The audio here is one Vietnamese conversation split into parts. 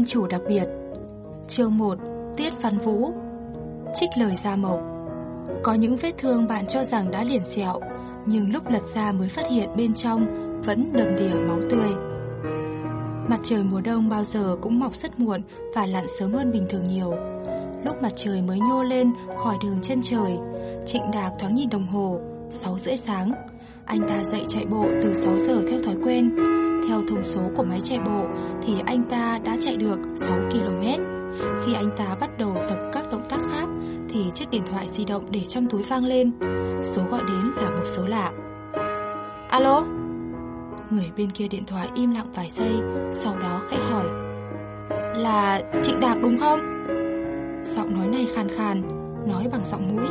Thân chủ đặc biệt, Chương 1 Tiết Văn Vũ, Trích lời Gia Mộc. Có những vết thương bạn cho rằng đã liền sẹo, Nhưng lúc lật ra mới phát hiện bên trong Vẫn đầm đìa máu tươi. Mặt trời mùa đông bao giờ cũng mọc rất muộn Và lặn sớm hơn bình thường nhiều. Lúc mặt trời mới nhô lên khỏi đường chân trời, Trịnh Đạc thoáng nhìn đồng hồ 6 rưỡi sáng. Anh ta dậy chạy bộ từ 6 giờ theo thói quen, theo thông số của máy chạy bộ thì anh ta đã chạy được 6 km. Khi anh ta bắt đầu tập các động tác khác thì chiếc điện thoại di động để trong túi vang lên. Số gọi đến là một số lạ. Alo? Người bên kia điện thoại im lặng vài giây, sau đó khẽ hỏi. Là Trịnh Đạc đúng không? Giọng nói này khàn khàn, nói bằng giọng mũi.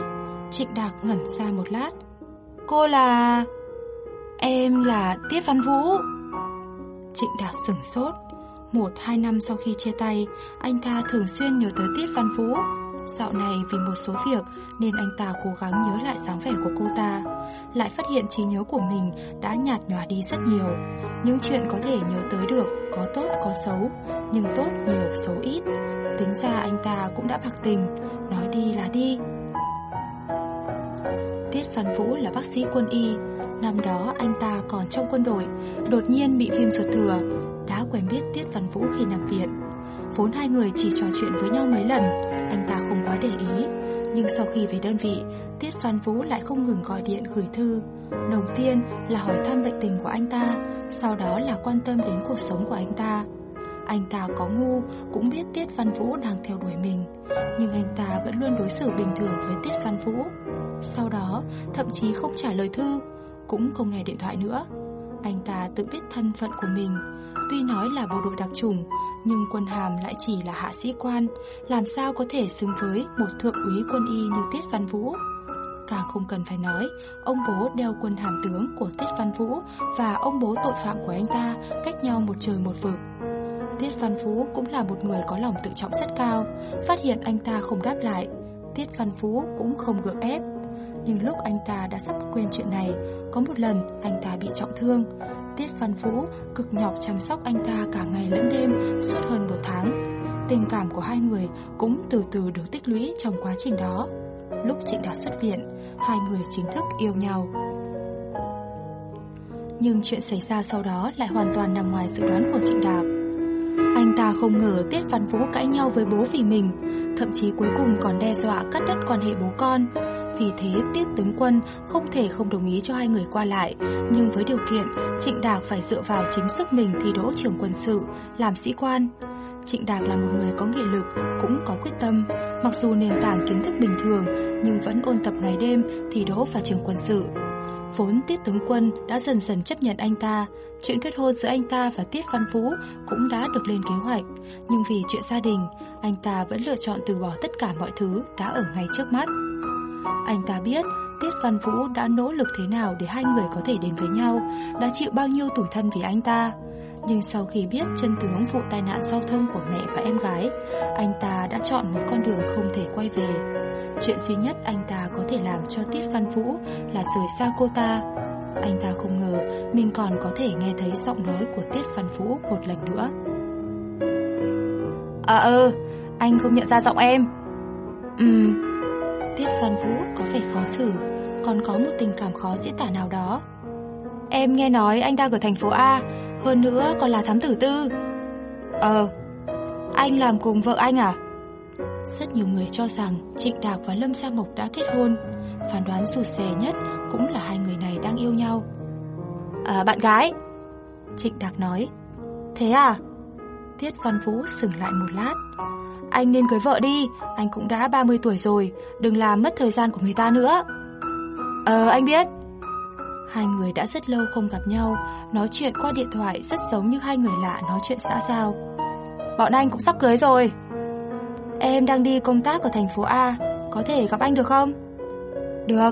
Trịnh Đạc ngẩn ra một lát. Cô là... Em là Tiết Văn Vũ. Trịnh Đạc sửng sốt. Một hai năm sau khi chia tay, anh ta thường xuyên nhớ tới Tiết Văn Vũ. Dạo này vì một số việc nên anh ta cố gắng nhớ lại dáng vẻ của cô ta. Lại phát hiện trí nhớ của mình đã nhạt nhòa đi rất nhiều. Những chuyện có thể nhớ tới được có tốt có xấu, nhưng tốt nhiều xấu ít. Tính ra anh ta cũng đã bạc tình, nói đi là đi. Tiết Văn Vũ là bác sĩ quân y, Năm đó anh ta còn trong quân đội Đột nhiên bị viêm ruột thừa đã quen biết Tiết Văn Vũ khi nằm viện. Vốn hai người chỉ trò chuyện với nhau mấy lần Anh ta không quá để ý. Nhưng sau khi về đơn vị Tiết Văn Vũ lại không ngừng gọi điện gửi thư. Đầu tiên là hỏi thăm bệnh tình của anh ta Sau đó là quan tâm đến cuộc sống của anh ta. Anh ta có ngu Cũng biết Tiết Văn Vũ đang theo đuổi mình. Nhưng anh ta vẫn luôn đối xử bình thường với Tiết Văn Vũ. Sau đó thậm chí không trả lời thư cũng không nghe điện thoại nữa. Anh ta tự biết thân phận của mình, tuy nói là bộ đội đặc chủng, nhưng quân hàm lại chỉ là hạ sĩ quan, làm sao có thể xứng với một thượng úy quân y như Tiết Văn Vũ. Càng không cần phải nói, ông bố đeo quân hàm tướng của Tiết Văn Vũ và ông bố tội phạm của anh ta cách nhau một trời một vực. Tiết Văn Vũ cũng là một người có lòng tự trọng rất cao, phát hiện anh ta không đáp lại. Tiết Văn Vũ cũng không gượng ép, nhưng lúc anh ta đã sắp quên chuyện này Có một lần anh ta bị trọng thương Tiết Văn Vũ, cực nhọc chăm sóc anh ta cả ngày lẫn đêm, Suốt hơn một tháng. Tình cảm của hai người cũng từ từ được tích lũy trong quá trình đó. Lúc Trịnh Đạt xuất viện, Hai người chính thức yêu nhau. Nhưng chuyện xảy ra sau đó lại hoàn toàn nằm ngoài dự đoán của Trịnh Đạt. Anh ta không ngờ Tiết Văn Vũ cãi nhau với bố vì mình, Thậm chí cuối cùng còn đe dọa cắt đứt quan hệ bố con vì thế Tiết tướng quân không thể không đồng ý cho hai người qua lại. Nhưng với điều kiện, Trịnh Đạc phải dựa vào chính sức mình thi đỗ trường quân sự, Làm sĩ quan. Trịnh Đạc là một người có nghị lực, Cũng có quyết tâm. Mặc dù nền tảng kiến thức bình thường, Nhưng vẫn ôn tập ngày đêm, thi đỗ vào trường quân sự. Vốn Tiết tướng quân đã dần dần chấp nhận anh ta. Chuyện kết hôn giữa anh ta và Tiết Văn Vũ Cũng đã được lên kế hoạch. Nhưng vì chuyện gia đình, Anh ta vẫn lựa chọn từ bỏ tất cả mọi thứ Đã ở ngay trước mắt anh ta biết Tiết Văn Vũ đã nỗ lực thế nào để hai người có thể đến với nhau, đã chịu bao nhiêu tủi thân vì anh ta. Nhưng sau khi biết chân tướng vụ tai nạn giao thông của mẹ và em gái, anh ta đã chọn một con đường không thể quay về. Chuyện duy nhất anh ta có thể làm cho Tiết Văn Vũ là rời xa cô ta. Anh ta không ngờ mình còn có thể nghe thấy giọng nói của Tiết Văn Vũ một lần nữa. À ơ, anh không nhận ra giọng em. Ừm, Tiết Văn Vũ có vẻ khó xử, còn có một tình cảm khó diễn tả nào đó. Em nghe nói anh đang ở thành phố A, hơn nữa còn là thám tử tư. Ờ, anh làm cùng vợ anh à? Rất nhiều người cho rằng Trịnh Đạc và Lâm Sa Mộc đã kết hôn. Phán đoán rụt rè nhất cũng là hai người này đang yêu nhau. À, bạn gái. Trịnh Đạc nói. Thế à? Tiết Văn Vũ sừng lại một lát. Anh nên cưới vợ đi, anh cũng đã 30 tuổi rồi, đừng làm mất thời gian của người ta nữa. Ờ, anh biết. Hai người đã rất lâu không gặp nhau, nói chuyện qua điện thoại rất giống như hai người lạ nói chuyện xã giao. bọn anh cũng sắp cưới rồi. Em đang đi công tác ở thành phố A, có thể gặp anh được không? Được.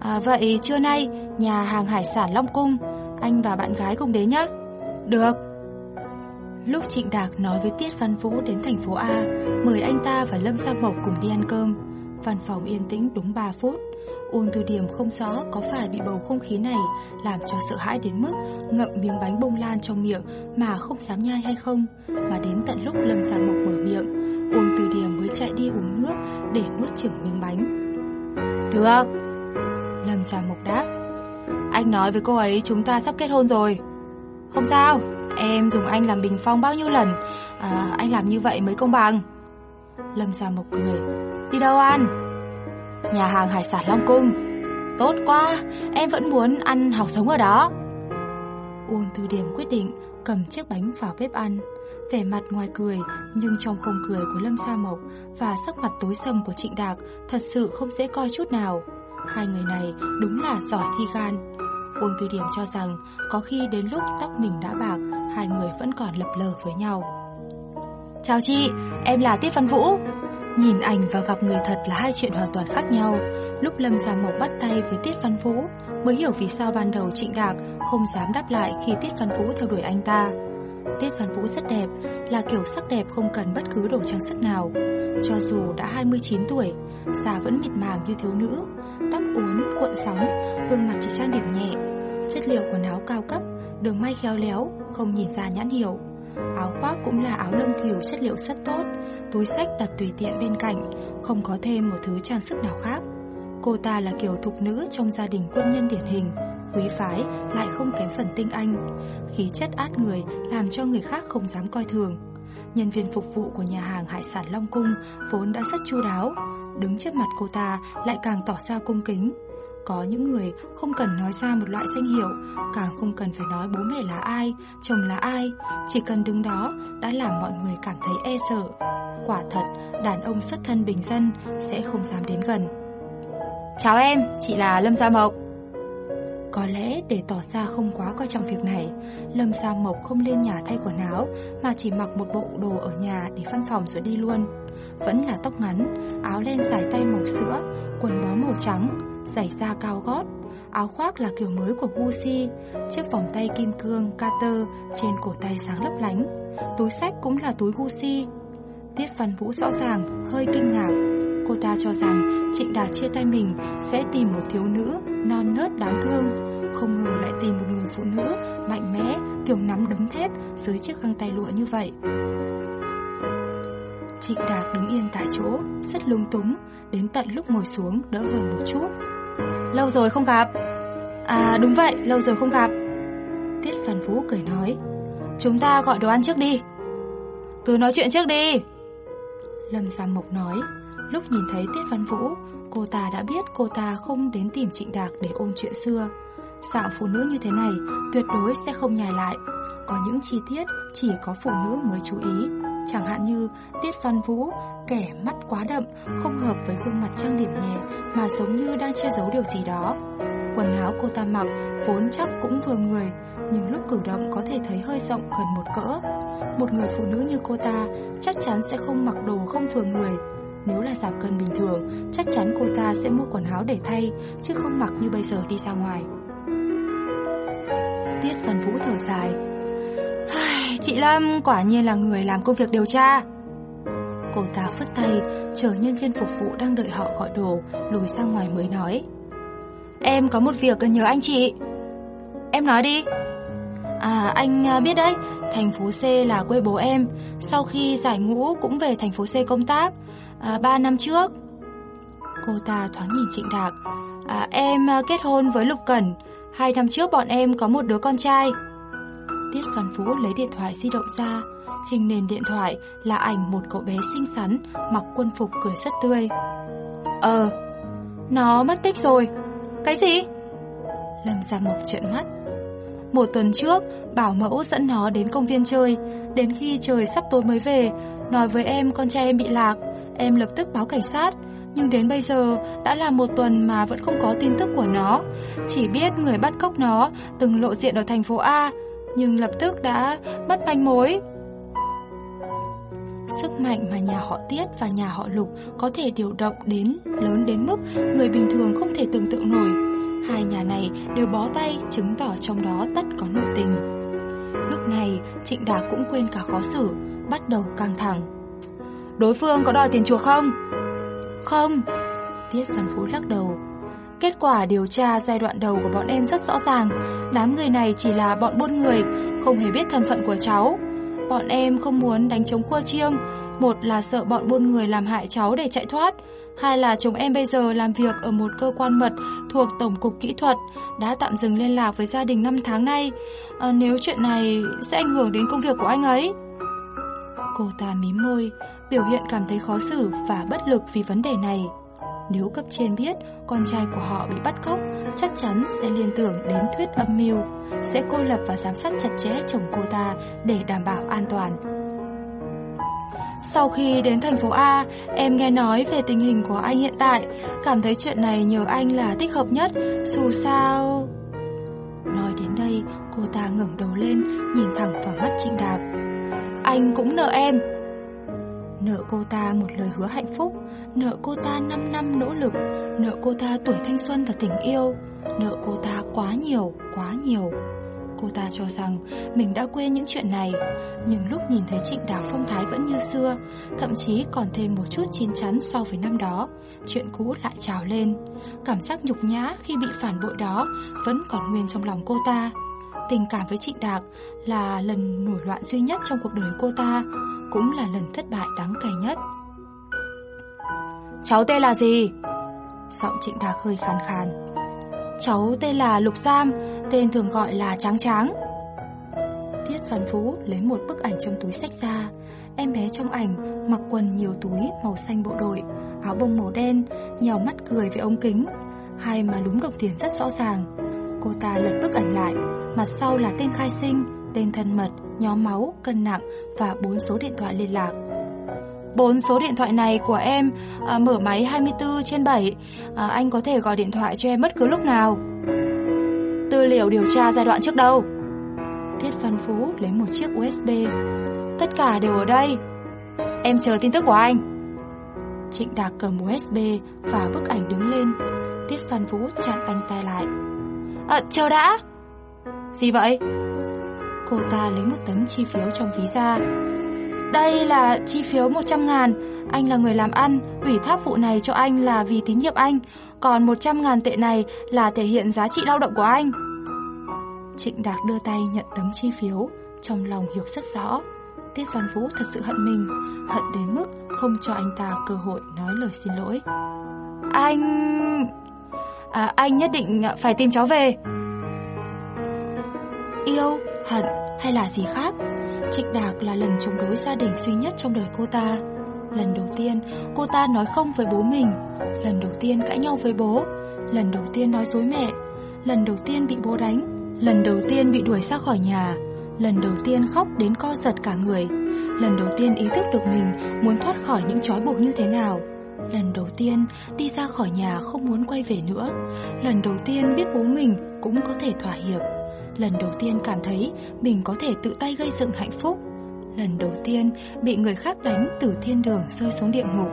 À, vậy trưa nay nhà hàng hải sản Long Cung, anh và bạn gái cùng đến nhé. Được. Lúc Trịnh Đạc nói với Tiết Văn Vũ đến thành phố A, mời anh ta và Lâm Sa Mộc cùng đi ăn cơm. Văn phòng yên tĩnh đúng 3 phút. Uông Từ Điểm không rõ có phải bị bầu không khí này làm cho sợ hãi đến mức ngậm miếng bánh bông lan trong miệng mà không dám nhai hay không, mà đến tận lúc Lâm Sa Mộc mở miệng, Uông Từ Điểm mới chạy đi uống nước để nuốt chửng miếng bánh. Được. Lâm Sa Mộc đáp. Anh nói với cô ấy chúng ta sắp kết hôn rồi. Không sao, em dùng anh làm bình phong bao nhiêu lần, à, anh làm như vậy mới công bằng. Lâm Sa Mộc cười. Đi đâu ăn? Nhà hàng hải sản Long Cung. Tốt quá, em vẫn muốn ăn học sống ở đó. Uông Từ Điểm quyết định cầm chiếc bánh vào bếp ăn. Vẻ mặt ngoài cười, nhưng trong không cười của Lâm Sa Mộc và sắc mặt tối sầm của Trịnh Đạc thật sự không dễ coi chút nào. Hai người này đúng là giỏi thi gan. Uông Từ Điểm cho rằng có khi đến lúc tóc mình đã bạc, hai người vẫn còn lập lờ với nhau. Chào chị, em là Tiết Văn Vũ. Nhìn ảnh và gặp người thật là hai chuyện hoàn toàn khác nhau. Lúc Lâm Gia Mộc bắt tay với Tiết Văn Vũ, mới hiểu vì sao ban đầu Trịnh Đạc không dám đáp lại khi Tiết Văn Vũ theo đuổi anh ta. Tiết Văn Vũ rất đẹp, là kiểu sắc đẹp không cần bất cứ đồ trang sức nào. Cho dù đã 29 tuổi, già vẫn mịt màng như thiếu nữ, tóc uốn, cuộn sóng, gương mặt chỉ trang điểm nhẹ. Chất liệu quần áo cao cấp, đường may khéo léo, không nhìn ra nhãn hiệu. Áo khoác cũng là áo lông kiều chất liệu rất tốt, túi sách đặt tùy tiện bên cạnh, không có thêm một thứ trang sức nào khác. Cô ta là kiểu thục nữ trong gia đình quân nhân điển hình, quý phái lại không kém phần tinh anh. Khí chất át người làm cho người khác không dám coi thường. Nhân viên phục vụ của nhà hàng hải sản Long Cung vốn đã rất chu đáo, đứng trước mặt cô ta lại càng tỏ ra cung kính. Có những người không cần nói ra một loại danh hiệu, càng không cần phải nói bố mẹ là ai, chồng là ai, chỉ cần đứng đó đã làm mọi người cảm thấy e sợ. Quả thật, đàn ông xuất thân bình dân sẽ không dám đến gần. Chào em, chị là Lâm Gia Mộc. Có lẽ để tỏ ra không quá coi trọng việc này, Lâm Gia Mộc không lên nhà thay quần áo mà chỉ mặc một bộ đồ ở nhà để văn phòng rồi đi luôn. Vẫn là tóc ngắn, áo len dài tay màu sữa, quần bó màu trắng, giày da cao gót, áo khoác là kiểu mới của Gucci, chiếc vòng tay kim cương Carter trên cổ tay sáng lấp lánh, túi sách cũng là túi Gucci. Tiết Văn Vũ rõ ràng hơi kinh ngạc, cô ta cho rằng Trịnh Đạt chia tay mình sẽ tìm một thiếu nữ non nớt đáng thương, không ngờ lại tìm một người phụ nữ mạnh mẽ, kiểu nắm đấm thép dưới chiếc găng tay lụa như vậy. Trịnh Đạt đứng yên tại chỗ, rất lung túng, đến tận lúc ngồi xuống đỡ hơn một chút. Lâu rồi không gặp. À đúng vậy, lâu rồi không gặp. Tiết Văn Vũ cười nói, chúng ta gọi đồ ăn trước đi. Cứ nói chuyện trước đi. Lâm Gia Mộc nói, lúc nhìn thấy Tiết Văn Vũ, cô ta đã biết cô ta không đến tìm Trịnh Đạc để ôn chuyện xưa. Dạng phụ nữ như thế này tuyệt đối sẽ không nhài lại. Có những chi tiết chỉ có phụ nữ mới chú ý. Chẳng hạn như Tiết Văn Vũ, kẻ mắt quá đậm, không hợp với gương mặt trang điểm nhẹ mà giống như đang che giấu điều gì đó. Quần áo cô ta mặc vốn chắc cũng vừa người, nhưng lúc cử động có thể thấy hơi rộng gần một cỡ. Một người phụ nữ như cô ta chắc chắn sẽ không mặc đồ không vừa người. Nếu là giảm cân bình thường, chắc chắn cô ta sẽ mua quần áo để thay, chứ không mặc như bây giờ đi ra ngoài. Tiết Văn Vũ thở dài, Chị Lâm quả nhiên là người làm công việc điều tra. Cô ta phất tay Chờ nhân viên phục vụ đang đợi họ gọi đồ Lùi ra ngoài mới nói. Em có một việc cần nhờ anh chị. Em nói đi. À anh à, biết đấy Thành phố C là quê bố em. Sau khi giải ngũ cũng về thành phố C công tác à, 3 năm trước. Cô ta thoáng nhìn Trịnh Đạc. À, Em à, kết hôn với Lục Cẩn. Hai năm trước bọn em có một đứa con trai. Tiết Văn Vũ lấy điện thoại di động ra. Hình nền điện thoại là ảnh một cậu bé xinh xắn Mặc quân phục cười rất tươi. Ờ Nó mất tích rồi. Cái gì? Lâm Gia Mộc trợn mắt. Một tuần trước Bảo mẫu dẫn nó đến công viên chơi. Đến khi trời sắp tối mới về Nói với em con trai em bị lạc. Em lập tức báo cảnh sát. Nhưng đến bây giờ đã là một tuần mà vẫn không có tin tức của nó. Chỉ biết người bắt cóc nó từng lộ diện ở thành phố A, nhưng lập tức đã mất manh mối. Sức mạnh mà nhà họ Tiết và nhà họ Lục có thể điều động đến lớn đến mức người bình thường không thể tưởng tượng nổi. Hai nhà này đều bó tay chứng tỏ trong đó tất có nội tình. Lúc này, Trịnh Đà cũng quên cả khó xử, bắt đầu căng thẳng. Đối phương có đòi tiền chuộc không? Không. Tiết Văn Phú lắc đầu. Kết quả điều tra giai đoạn đầu của bọn em rất rõ ràng. Đám người này chỉ là bọn buôn người, không hề biết thân phận của cháu. Bọn em không muốn đánh chống khua chiêng. Một là sợ bọn buôn người làm hại cháu để chạy thoát. Hai là chúng em bây giờ làm việc ở một cơ quan mật thuộc Tổng cục Kỹ thuật, đã tạm dừng liên lạc với gia đình 5 tháng nay. À, nếu chuyện này sẽ ảnh hưởng đến công việc của anh ấy. Cô ta mím môi, biểu hiện cảm thấy khó xử và bất lực vì vấn đề này. Nếu cấp trên biết con trai của họ bị bắt cóc, chắc chắn sẽ liên tưởng đến thuyết âm mưu, sẽ cô lập và giám sát chặt chẽ chồng cô ta để đảm bảo an toàn. Sau khi đến thành phố A, em nghe nói về tình hình của anh hiện tại, cảm thấy chuyện này nhờ anh là thích hợp nhất, dù sao... Nói đến đây, cô ta ngẩng đầu lên, nhìn thẳng vào mắt Trịnh Đạp. Anh cũng nợ em. Nợ cô ta một lời hứa hạnh phúc, nợ cô ta 5 năm nỗ lực, nợ cô ta tuổi thanh xuân và tình yêu, nợ cô ta quá nhiều, quá nhiều. Cô ta cho rằng mình đã quên những chuyện này, nhưng lúc nhìn thấy Trịnh Đào phong thái vẫn như xưa, thậm chí còn thêm một chút chín chắn so với năm đó, chuyện cũ lại trào lên. Cảm giác nhục nhã khi bị phản bội đó vẫn còn nguyên trong lòng cô ta. Tình cảm với Trịnh Đạc là lần nổi loạn duy nhất trong cuộc đời cô ta, cũng là lần thất bại đáng cay nhất. Cháu tên là gì? Giọng Trịnh Thạc hơi khàn khàn. Cháu tên là Lục Giam, tên thường gọi là Tráng Tráng. Tiết Văn Phú lấy một bức ảnh trong túi sách ra. Em bé trong ảnh mặc quần nhiều túi màu xanh bộ đội, áo bông màu đen, nhèo mắt cười với ống kính. Hai mà lúm đồng tiền rất rõ ràng. Cô ta lật bức ảnh lại, mặt sau là tên khai sinh, tên thân mật, nhóm máu, cân nặng và bốn số điện thoại liên lạc. Bốn số điện thoại này của em à, mở máy 24 trên 7 à, Anh có thể gọi điện thoại cho em bất cứ lúc nào. Tư liệu điều tra giai đoạn trước đâu? Tiết Văn Phú lấy một chiếc USB Tất cả đều ở đây. Em chờ tin tức của anh. Trịnh Đạc cầm USB và bức ảnh đứng lên. Tiết Văn Vũ chặn anh tay lại. À chờ đã. Gì vậy? Cô ta lấy một tấm chi phiếu trong ví ra. Đây là chi phiếu 100 ngàn. Anh là người làm ăn. Ủy thác vụ này cho anh là vì tín nhiệm anh. Còn 100 ngàn tệ này là thể hiện giá trị lao động của anh. Trịnh Đạc đưa tay nhận tấm chi phiếu Trong lòng hiểu rất rõ. Tiết Văn Vũ thật sự hận mình Hận đến mức không cho anh ta cơ hội nói lời xin lỗi. Anh... À, anh nhất định phải tìm cháu về. Yêu, hận hay là gì khác Trịnh Đạc là lần chống đối gia đình duy nhất trong đời cô ta. Lần đầu tiên, cô ta nói không với bố mình. Lần đầu tiên cãi nhau với bố. Lần đầu tiên nói dối mẹ. Lần đầu tiên bị bố đánh. Lần đầu tiên bị đuổi ra khỏi nhà. Lần đầu tiên khóc đến co giật cả người. Lần đầu tiên ý thức được mình muốn thoát khỏi những trói buộc như thế nào. Lần đầu tiên đi ra khỏi nhà không muốn quay về nữa. Lần đầu tiên biết bố mình cũng có thể thỏa hiệp lần đầu tiên cảm thấy mình có thể tự tay gây dựng hạnh phúc. Lần đầu tiên bị người khác đánh từ thiên đường rơi xuống địa ngục,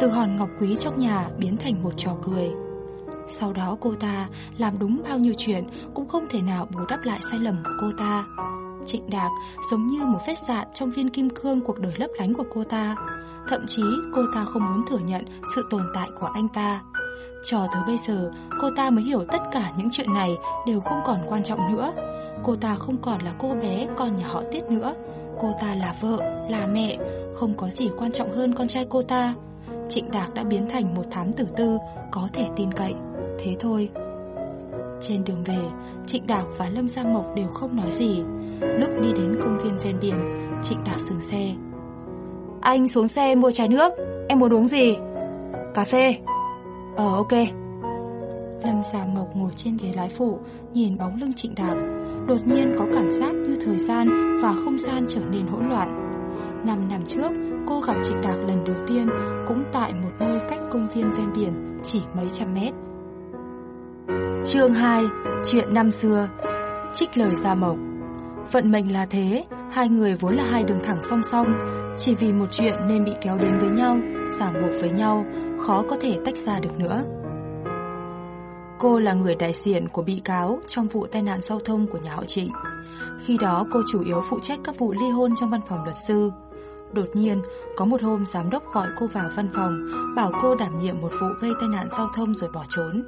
từ hòn ngọc quý trong nhà biến thành một trò cười. Sau đó cô ta làm đúng bao nhiêu chuyện cũng không thể nào bù đắp lại sai lầm của cô ta. Trịnh Đạc giống như một vết dạn trong viên kim cương cuộc đời lấp lánh của cô ta. Thậm chí cô ta không muốn thừa nhận sự tồn tại của anh ta. Cho tới bây giờ, cô ta mới hiểu tất cả những chuyện này đều không còn quan trọng nữa. Cô ta không còn là cô bé con nhà họ Tiết nữa. Cô ta là vợ, là mẹ, không có gì quan trọng hơn con trai cô ta. Trịnh Đạc đã biến thành một thám tử tư có thể tin cậy. Thế thôi. Trên đường về, Trịnh Đạc và Lâm Gia Mộc đều không nói gì. Lúc đi đến công viên ven biển, Trịnh Đạc dừng xe. Anh xuống xe mua chai nước, em muốn uống gì? Cà phê. Ờ ok. Lâm Gia Mộc ngồi trên ghế lái phụ Nhìn bóng lưng trịnh Đạt, Đột nhiên có cảm giác như thời gian Và không gian trở nên hỗn loạn. Năm năm trước Cô gặp trịnh Đạt lần đầu tiên Cũng tại một nơi cách công viên ven biển Chỉ mấy trăm mét. Chương 2 Chuyện năm xưa. Trích lời Gia Mộc. Vận mệnh là thế Hai người vốn là hai đường thẳng song song, chỉ vì một chuyện nên bị kéo đến với nhau, ràng buộc với nhau, khó có thể tách ra được nữa. Cô là người đại diện của bị cáo trong vụ tai nạn giao thông của nhà họ Trịnh. Khi đó cô chủ yếu phụ trách các vụ ly hôn trong văn phòng luật sư. Đột nhiên, có một hôm giám đốc gọi cô vào văn phòng, bảo cô đảm nhiệm một vụ gây tai nạn giao thông rồi bỏ trốn.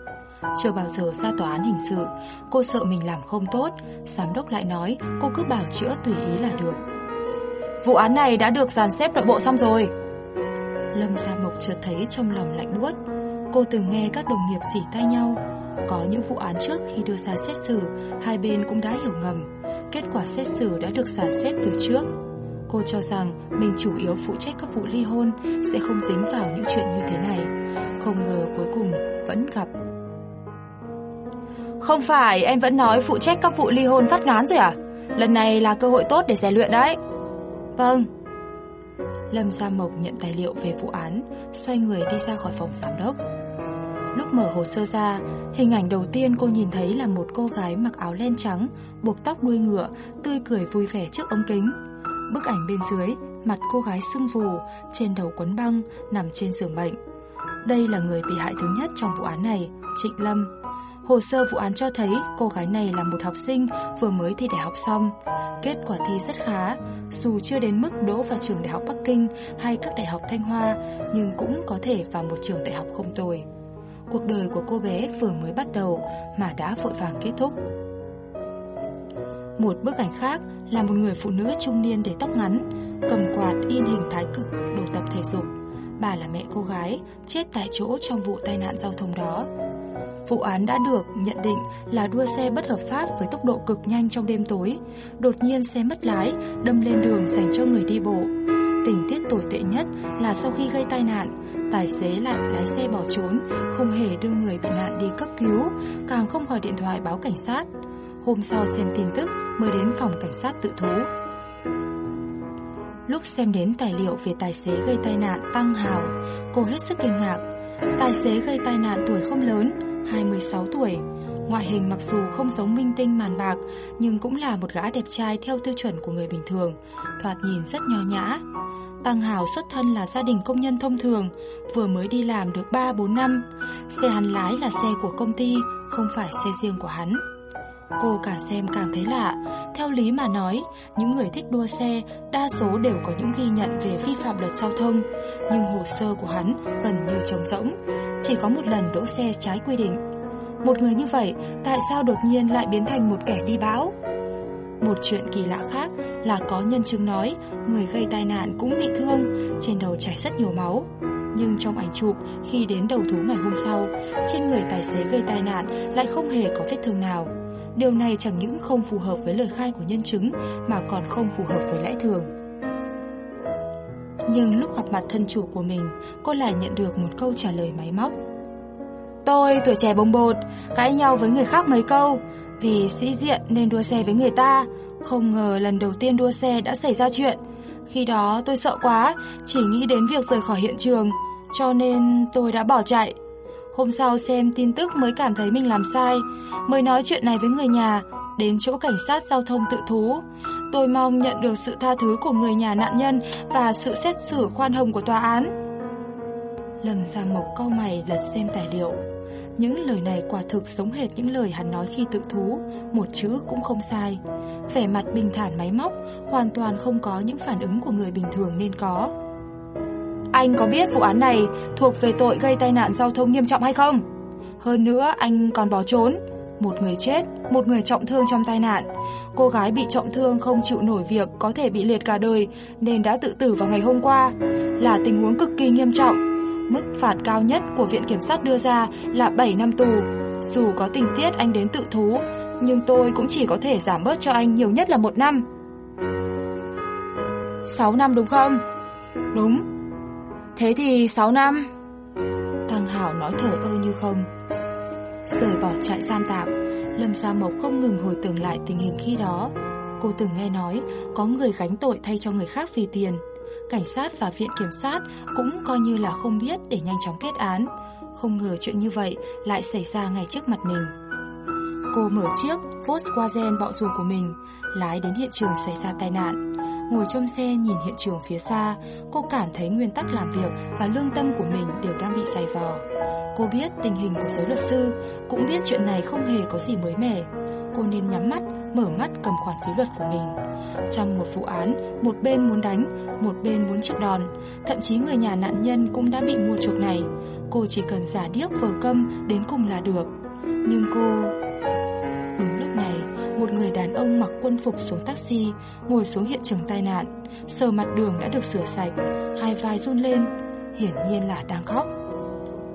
Chưa bao giờ ra tòa án hình sự, cô sợ mình làm không tốt, giám đốc lại nói cô cứ bảo chữa tùy ý là được. Vụ án này đã được dàn xếp nội bộ xong rồi. Lâm Gia Mộc chợt thấy trong lòng lạnh buốt. Cô từng nghe các đồng nghiệp xỉ tay nhau. Có những vụ án trước khi đưa ra xét xử, hai bên cũng đã hiểu ngầm. Kết quả xét xử đã được dàn xếp từ trước. Cô cho rằng mình chủ yếu phụ trách các vụ ly hôn sẽ không dính vào những chuyện như thế này. Không ngờ cuối cùng vẫn gặp. Không phải em vẫn nói phụ trách các vụ ly hôn phát ngán rồi à? Lần này là cơ hội tốt để rèn luyện đấy. Vâng. Lâm Gia Mộc nhận tài liệu về vụ án, xoay người đi ra khỏi phòng giám đốc. Lúc mở hồ sơ ra, hình ảnh đầu tiên cô nhìn thấy là một cô gái mặc áo len trắng, buộc tóc đuôi ngựa, tươi cười vui vẻ trước ống kính. Bức ảnh bên dưới, mặt cô gái sưng vù, trên đầu quấn băng, nằm trên giường bệnh. Đây là người bị hại thứ nhất trong vụ án này, Trịnh Lâm. Hồ sơ vụ án cho thấy cô gái này là một học sinh vừa mới thi đại học xong. Kết quả thi rất khá, dù chưa đến mức đỗ vào trường đại học Bắc Kinh hay các đại học Thanh Hoa, nhưng cũng có thể vào một trường đại học không tồi. Cuộc đời của cô bé vừa mới bắt đầu mà đã vội vàng kết thúc. Một bức ảnh khác là một người phụ nữ trung niên để tóc ngắn, cầm quạt in hình thái cực đồ tập thể dục. Bà là mẹ cô gái, chết tại chỗ trong vụ tai nạn giao thông đó. Vụ án đã được nhận định là đua xe bất hợp pháp với tốc độ cực nhanh trong đêm tối. Đột nhiên xe mất lái, đâm lên đường dành cho người đi bộ. Tình tiết tồi tệ nhất là sau khi gây tai nạn, tài xế lại lái xe bỏ trốn, không hề đưa người bị nạn đi cấp cứu, càng không gọi điện thoại báo cảnh sát. Hôm sau xem tin tức mới đến phòng cảnh sát tự thú. Lúc xem đến tài liệu về tài xế gây tai nạn Tăng Hào, cô hết sức kinh ngạc. Tài xế gây tai nạn tuổi không lớn, 26 tuổi. Ngoại hình mặc dù không giống minh tinh màn bạc, nhưng cũng là một gã đẹp trai theo tiêu chuẩn của người bình thường, thoạt nhìn rất nho nhã. Tăng Hào xuất thân là gia đình công nhân thông thường, vừa mới đi làm được 3-4 năm. Xe hắn lái là xe của công ty, không phải xe riêng của hắn. Cô càng xem càng thấy lạ. Theo lý mà nói, những người thích đua xe đa số đều có những ghi nhận về vi phạm luật giao thông, nhưng hồ sơ của hắn gần như trống rỗng, chỉ có một lần đỗ xe trái quy định. Một người như vậy, tại sao đột nhiên lại biến thành một kẻ đi bão? Một chuyện kỳ lạ khác là có nhân chứng nói người gây tai nạn cũng bị thương, trên đầu chảy rất nhiều máu. Nhưng trong ảnh chụp, khi đến đầu thú ngày hôm sau, trên người tài xế gây tai nạn lại không hề có vết thương nào. Điều này chẳng những không phù hợp với lời khai của nhân chứng mà còn không phù hợp với lẽ thường. Nhưng lúc gặp mặt thân chủ của mình, cô lại nhận được một câu trả lời máy móc. Tôi tuổi trẻ bồng bột, cãi nhau với người khác mấy câu, vì sĩ diện nên đua xe với người ta, không ngờ lần đầu tiên đua xe đã xảy ra chuyện. Khi đó tôi sợ quá, chỉ nghĩ đến việc rời khỏi hiện trường, cho nên tôi đã bỏ chạy. Hôm sau xem tin tức mới cảm thấy mình làm sai, mới nói chuyện này với người nhà, đến chỗ cảnh sát giao thông tự thú. Tôi mong nhận được sự tha thứ của người nhà nạn nhân và sự xét xử khoan hồng của tòa án. Lâm Gia Mộc cau mày lật xem tài liệu. Những lời này quả thực giống hệt những lời hắn nói khi tự thú, một chữ cũng không sai. Vẻ mặt bình thản máy móc, hoàn toàn không có những phản ứng của người bình thường nên có. Anh có biết vụ án này thuộc về tội gây tai nạn giao thông nghiêm trọng hay không? Hơn nữa anh còn bỏ trốn. Một người chết, một người trọng thương trong tai nạn. Cô gái bị trọng thương không chịu nổi việc có thể bị liệt cả đời nên đã tự tử vào ngày hôm qua. Là tình huống cực kỳ nghiêm trọng. Mức phạt cao nhất của Viện Kiểm sát đưa ra là 7 năm tù. Dù có tình tiết anh đến tự thú, nhưng tôi cũng chỉ có thể giảm bớt cho anh nhiều nhất là một năm. 6 năm đúng không? Đúng. Thế thì 6 năm. Tăng Hảo nói thở ơ như không. Rời bỏ trại giam tạm, Lâm Gia Mộc không ngừng hồi tưởng lại tình hình khi đó. Cô từng nghe nói có người gánh tội thay cho người khác vì tiền. Cảnh sát và viện kiểm sát cũng coi như là không biết để nhanh chóng kết án. Không ngờ chuyện như vậy lại xảy ra ngay trước mặt mình. Cô mở chiếc Volkswagen bọ rùa của mình, lái đến hiện trường xảy ra tai nạn. Ngồi trong xe nhìn hiện trường phía xa, cô cảm thấy nguyên tắc làm việc và lương tâm của mình đều đang bị dày vò. Cô biết tình hình của giới luật sư, cũng biết chuyện này không hề có gì mới mẻ. Cô nên nhắm mắt, mở mắt cầm khoản phí luật của mình. Trong một vụ án, một bên muốn đánh, một bên muốn chịu đòn. Thậm chí người nhà nạn nhân cũng đã bị mua chuộc này. Cô chỉ cần giả điếc vờ câm đến cùng là được. Nhưng cô... Đúng lúc một người đàn ông mặc quân phục xuống taxi, ngồi xuống hiện trường tai nạn. Sờ mặt đường đã được sửa sạch, hai vai run lên, hiển nhiên là đang khóc.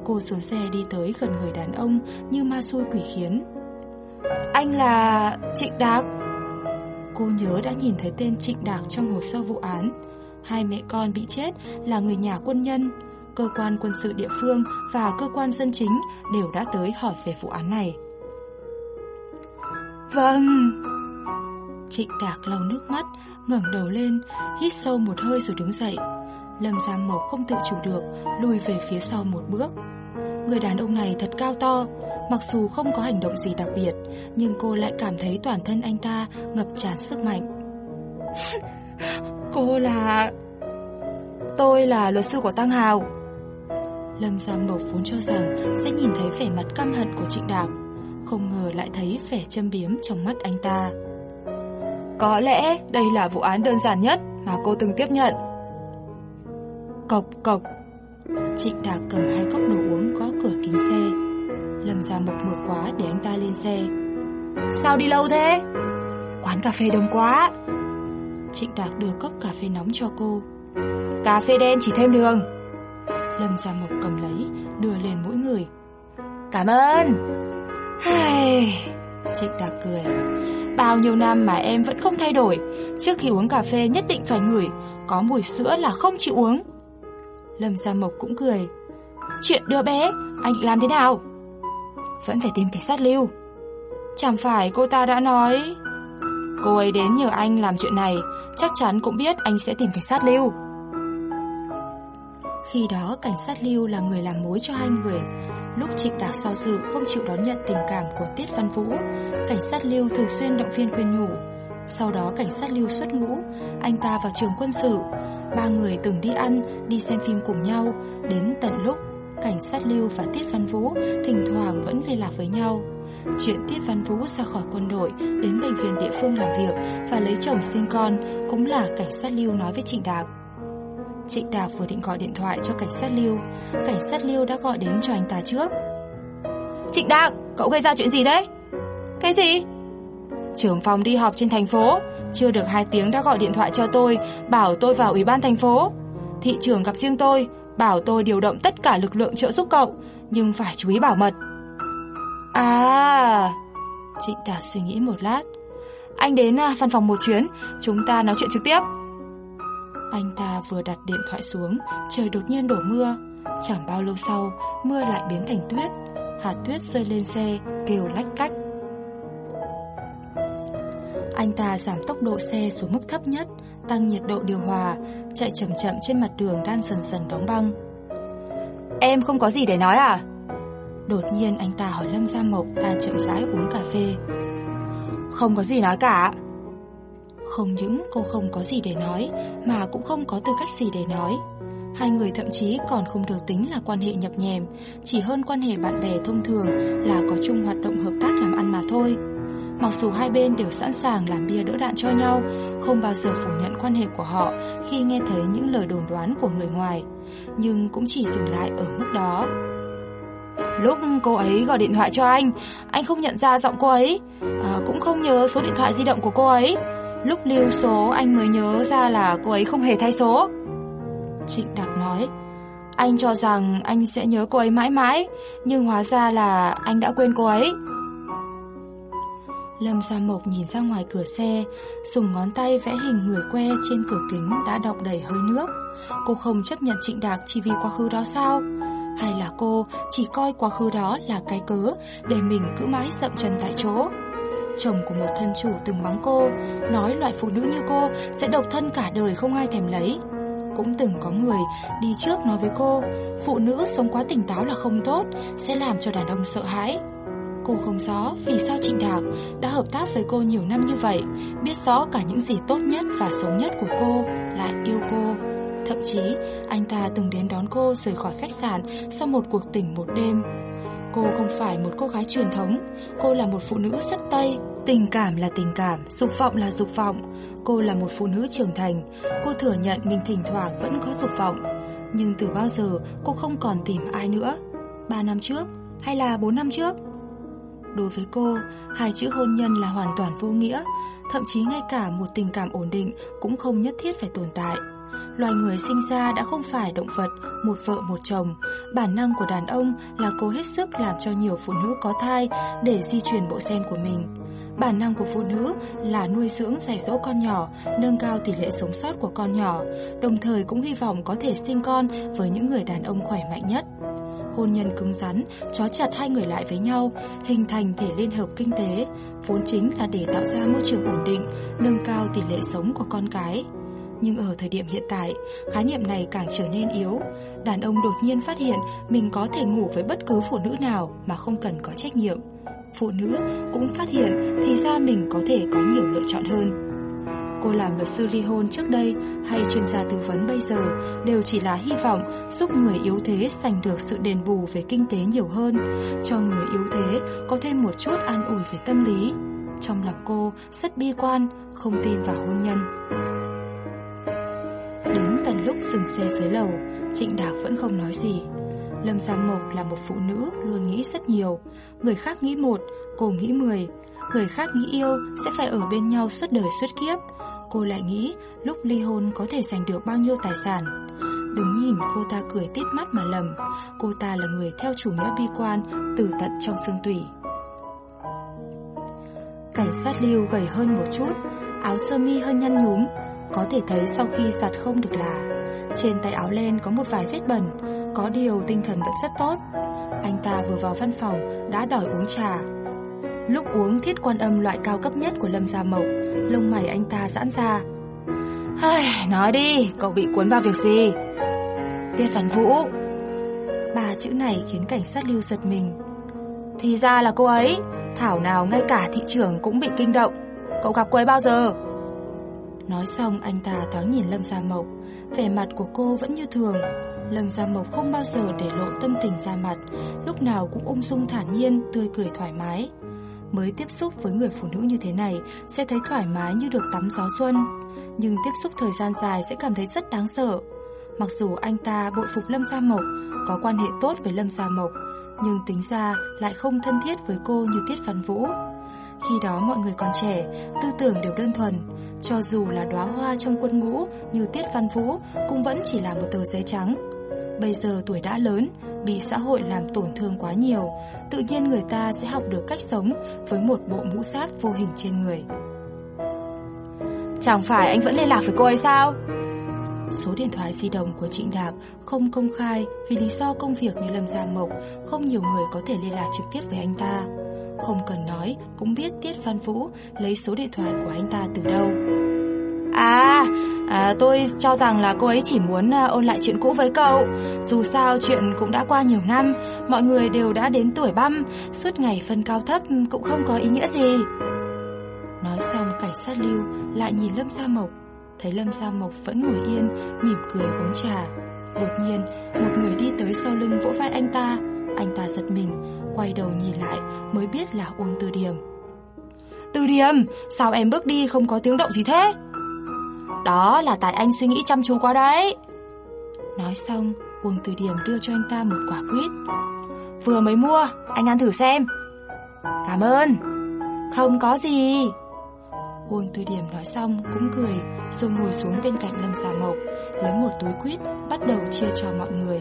Cô xuống xe đi tới gần người đàn ông như ma xui quỷ khiến. Anh là Trịnh Đạc. Cô nhớ đã nhìn thấy tên Trịnh Đạc trong hồ sơ vụ án. Hai mẹ con bị chết là người nhà quân nhân, cơ quan quân sự địa phương và cơ quan dân chính đều đã tới hỏi về vụ án này. Vâng. Trịnh Đạc lau nước mắt, ngẩng đầu lên, hít sâu một hơi rồi đứng dậy. Lâm Giang Mộc không tự chủ được, lùi về phía sau một bước. Người đàn ông này thật cao to, mặc dù không có hành động gì đặc biệt, nhưng cô lại cảm thấy toàn thân anh ta ngập tràn sức mạnh. cô là... Tôi là luật sư của Tăng Hào. Lâm Giang Mộc vốn cho rằng sẽ nhìn thấy vẻ mặt căm hận của Trịnh Đạc, không ngờ lại thấy vẻ châm biếm trong mắt anh ta. Có lẽ đây là vụ án đơn giản nhất mà cô từng tiếp nhận. Cộc cộc. Trịnh Đạc cầm hai cốc đồ uống gõ cửa kính xe. Lâm Gia Mộc mở khóa để anh ta lên xe. Sao đi lâu thế? Quán cà phê đông quá. Trịnh Đạc đưa cốc cà phê nóng cho cô. Cà phê đen chỉ thêm đường. Lâm Gia Mộc cầm lấy, đưa lên mỗi người. Cảm ơn. Hai... Trịnh Đạc cười. Bao nhiêu năm mà em vẫn không thay đổi. Trước khi uống cà phê nhất định phải ngửi, có mùi sữa là không chịu uống. Lâm Gia Mộc cũng cười. Chuyện đưa bé, anh làm thế nào? Vẫn phải tìm cảnh sát lưu. Chẳng phải cô ta đã nói... Cô ấy đến nhờ anh làm chuyện này, chắc chắn cũng biết anh sẽ tìm cảnh sát lưu. Khi đó cảnh sát lưu là người làm mối cho hai người. Lúc chị Đạc so sự không chịu đón nhận tình cảm của Tiết Văn Vũ, cảnh sát lưu thường xuyên động viên khuyên nhủ. Sau đó cảnh sát lưu xuất ngũ, anh ta vào trường quân sự. Ba người từng đi ăn, đi xem phim cùng nhau, đến tận lúc cảnh sát lưu và Tiết Văn Vũ thỉnh thoảng vẫn liên lạc với nhau. Chuyện Tiết Văn Vũ ra khỏi quân đội đến bệnh viện địa phương làm việc và lấy chồng sinh con cũng là cảnh sát lưu nói với Trịnh Đạc. Trịnh Đạc vừa định gọi điện thoại cho cảnh sát lưu Cảnh sát lưu đã gọi đến cho anh ta trước. Trịnh Đạc, cậu gây ra chuyện gì đấy? Cái gì? Trưởng phòng đi họp trên thành phố. Chưa được 2 tiếng đã gọi điện thoại cho tôi Bảo tôi vào ủy ban thành phố. Thị trưởng gặp riêng tôi Bảo tôi điều động tất cả lực lượng trợ giúp cậu Nhưng phải chú ý bảo mật. À. Trịnh Đạc suy nghĩ một lát. Anh đến à, văn phòng một chuyến Chúng ta nói chuyện trực tiếp anh ta vừa đặt điện thoại xuống, trời đột nhiên đổ mưa. Chẳng bao lâu sau, mưa lại biến thành tuyết. Hạt tuyết rơi lên xe, kêu lách cách. Anh ta giảm tốc độ xe xuống mức thấp nhất, tăng nhiệt độ điều hòa, chạy chậm chậm trên mặt đường đang dần dần đóng băng. Em không có gì để nói à? Đột nhiên anh ta hỏi Lâm Gia Mộc đang chậm rãi uống cà phê. Không có gì nói cả. Không những cô không có gì để nói Mà cũng không có tư cách gì để nói. Hai người thậm chí còn không được tính là quan hệ nhập nhèm Chỉ hơn quan hệ bạn bè thông thường Là có chung hoạt động hợp tác làm ăn mà thôi. Mặc dù hai bên đều sẵn sàng làm bia đỡ đạn cho nhau Không bao giờ phủ nhận quan hệ của họ Khi nghe thấy những lời đồn đoán của người ngoài Nhưng cũng chỉ dừng lại ở mức đó. Lúc cô ấy gọi điện thoại cho anh Anh không nhận ra giọng cô ấy. À, Cũng không nhớ số điện thoại di động của cô ấy. Lúc lưu số, anh mới nhớ ra là cô ấy không hề thay số. Trịnh Đạc nói, Anh cho rằng anh sẽ nhớ cô ấy mãi mãi, Nhưng hóa ra là anh đã quên cô ấy. Lâm Gia Mộc nhìn ra ngoài cửa xe, Dùng ngón tay vẽ hình người que trên cửa kính đã đọng đầy hơi nước. Cô không chấp nhận Trịnh Đạc chỉ vì quá khứ đó sao? Hay là cô chỉ coi quá khứ đó là cái cớ Để mình cứ mãi dậm chân tại chỗ? Chồng của một thân chủ từng mắng cô Nói loại phụ nữ như cô Sẽ độc thân cả đời không ai thèm lấy Cũng từng có người đi trước nói với cô Phụ nữ sống quá tỉnh táo là không tốt Sẽ làm cho đàn ông sợ hãi Cô không rõ vì sao Trịnh Đạc đã hợp tác với cô nhiều năm như vậy, biết rõ cả những gì tốt nhất và xấu nhất của cô, lại yêu cô. Thậm chí, anh ta từng đến đón cô rời khỏi khách sạn sau một cuộc tình một đêm. Cô không phải một cô gái truyền thống, cô là một phụ nữ rất Tây. Tình cảm là tình cảm, dục vọng là dục vọng. Cô là một phụ nữ trưởng thành, cô thừa nhận mình thỉnh thoảng vẫn có dục vọng. Nhưng từ bao giờ cô không còn tìm ai nữa? Ba năm trước hay là bốn năm trước? Đối với cô, hai chữ hôn nhân là hoàn toàn vô nghĩa, thậm chí ngay cả một tình cảm ổn định cũng không nhất thiết phải tồn tại. Loài người sinh ra đã không phải động vật, một vợ một chồng. Bản năng của đàn ông là cố hết sức làm cho nhiều phụ nữ có thai để di truyền bộ gen của mình. Bản năng của phụ nữ là nuôi dưỡng dạy dỗ con nhỏ, nâng cao tỷ lệ sống sót của con nhỏ, đồng thời cũng hy vọng có thể sinh con với những người đàn ông khỏe mạnh nhất. Hôn nhân cứng rắn, chó chặt hai người lại với nhau, hình thành thể liên hợp kinh tế, vốn chính là để tạo ra môi trường ổn định, nâng cao tỷ lệ sống của con cái. Nhưng ở thời điểm hiện tại, khái niệm này càng trở nên yếu. Đàn ông đột nhiên phát hiện mình có thể ngủ với bất cứ phụ nữ nào mà không cần có trách nhiệm. Phụ nữ cũng phát hiện thì ra mình có thể có nhiều lựa chọn hơn. Cô làm luật sư ly hôn trước đây hay chuyên gia tư vấn bây giờ đều chỉ là hy vọng giúp người yếu thế giành được sự đền bù về kinh tế nhiều hơn, cho người yếu thế có thêm một chút an ủi về tâm lý. Trong lòng cô rất bi quan, không tin vào hôn nhân. Đến tận lúc dừng xe dưới lầu, Trịnh Đạc vẫn không nói gì. Lâm Giang Mộc là một phụ nữ luôn nghĩ rất nhiều. Người khác nghĩ một, cô nghĩ mười. Người khác nghĩ yêu sẽ phải ở bên nhau suốt đời suốt kiếp. Cô lại nghĩ lúc ly hôn có thể giành được bao nhiêu tài sản. Đứng nhìn cô ta cười tít mắt mà lầm. Cô ta là người theo chủ nghĩa bi quan từ tận trong xương tủy. Cảnh sát lưu gầy hơn một chút, áo sơ mi hơi nhăn nhúm, có thể thấy sau khi giặt không được là Trên tay áo len có một vài vết bẩn Có điều tinh thần vẫn rất tốt. Anh ta vừa vào văn phòng Đã đòi uống trà. Lúc uống thiết quan âm loại cao cấp nhất của Lâm Gia Mộc Lông mày anh ta giãn ra. Hây, Nói đi, cậu bị cuốn vào việc gì? Tiết Văn Vũ. Ba chữ này khiến cảnh sát lưu giật mình. Thì ra là cô ấy Thảo nào ngay cả thị trưởng cũng bị kinh động. Cậu gặp cô ấy bao giờ? Nói xong, anh ta thoáng nhìn Lâm Gia Mộc. Vẻ mặt của cô vẫn như thường. Lâm Gia Mộc không bao giờ để lộ tâm tình ra mặt, Lúc nào cũng ung dung thản nhiên, Tươi cười thoải mái. Mới tiếp xúc với người phụ nữ như thế này, Sẽ thấy thoải mái như được tắm gió xuân. Nhưng tiếp xúc thời gian dài Sẽ cảm thấy rất đáng sợ. Mặc dù anh ta bội phục Lâm Gia Mộc, Có quan hệ tốt với Lâm Gia Mộc, Nhưng tính ra lại không thân thiết với cô như Tiết Văn Vũ. Khi đó mọi người còn trẻ, Tư tưởng đều đơn thuần cho dù là đóa hoa trong quân ngũ như Tiết Văn Vũ cũng vẫn chỉ là một tờ giấy trắng. Bây giờ tuổi đã lớn, bị xã hội làm tổn thương quá nhiều, tự nhiên người ta sẽ học được cách sống với một bộ mũ giáp vô hình trên người. Chẳng phải anh vẫn liên lạc với cô ấy sao? Số điện thoại di động của Trịnh Đạc không công khai vì lý do công việc như Lâm Gia Mộc, không nhiều người có thể liên lạc trực tiếp với anh ta. Không cần nói, cũng biết Tiết Văn Vũ lấy số điện thoại của anh ta từ đâu. À, à tôi cho rằng là cô ấy chỉ muốn à, ôn lại chuyện cũ với cậu. Dù sao chuyện cũng đã qua nhiều năm, mọi người đều đã đến tuổi băm, suốt ngày phân cao thấp cũng không có ý nghĩa gì. Nói xong cảnh sát lưu lại nhìn Lâm Sa Mộc, thấy Lâm Sa Mộc vẫn ngồi yên, mỉm cười uống trà. Đột nhiên, một người đi tới sau lưng vỗ vai anh ta, anh ta giật mình, Quay đầu nhìn lại mới biết là Uông Từ Điểm Từ Điểm, sao em bước đi không có tiếng động gì thế? Đó là tại anh suy nghĩ chăm chú quá đấy. Nói xong, Uông Từ Điểm đưa cho anh ta một quả quýt. Vừa mới mua, anh ăn thử xem. Cảm ơn. Không có gì. Uông Từ Điểm nói xong cũng cười Rồi ngồi xuống bên cạnh Lâm già Mộc Lấy một túi quýt Bắt đầu chia cho mọi người.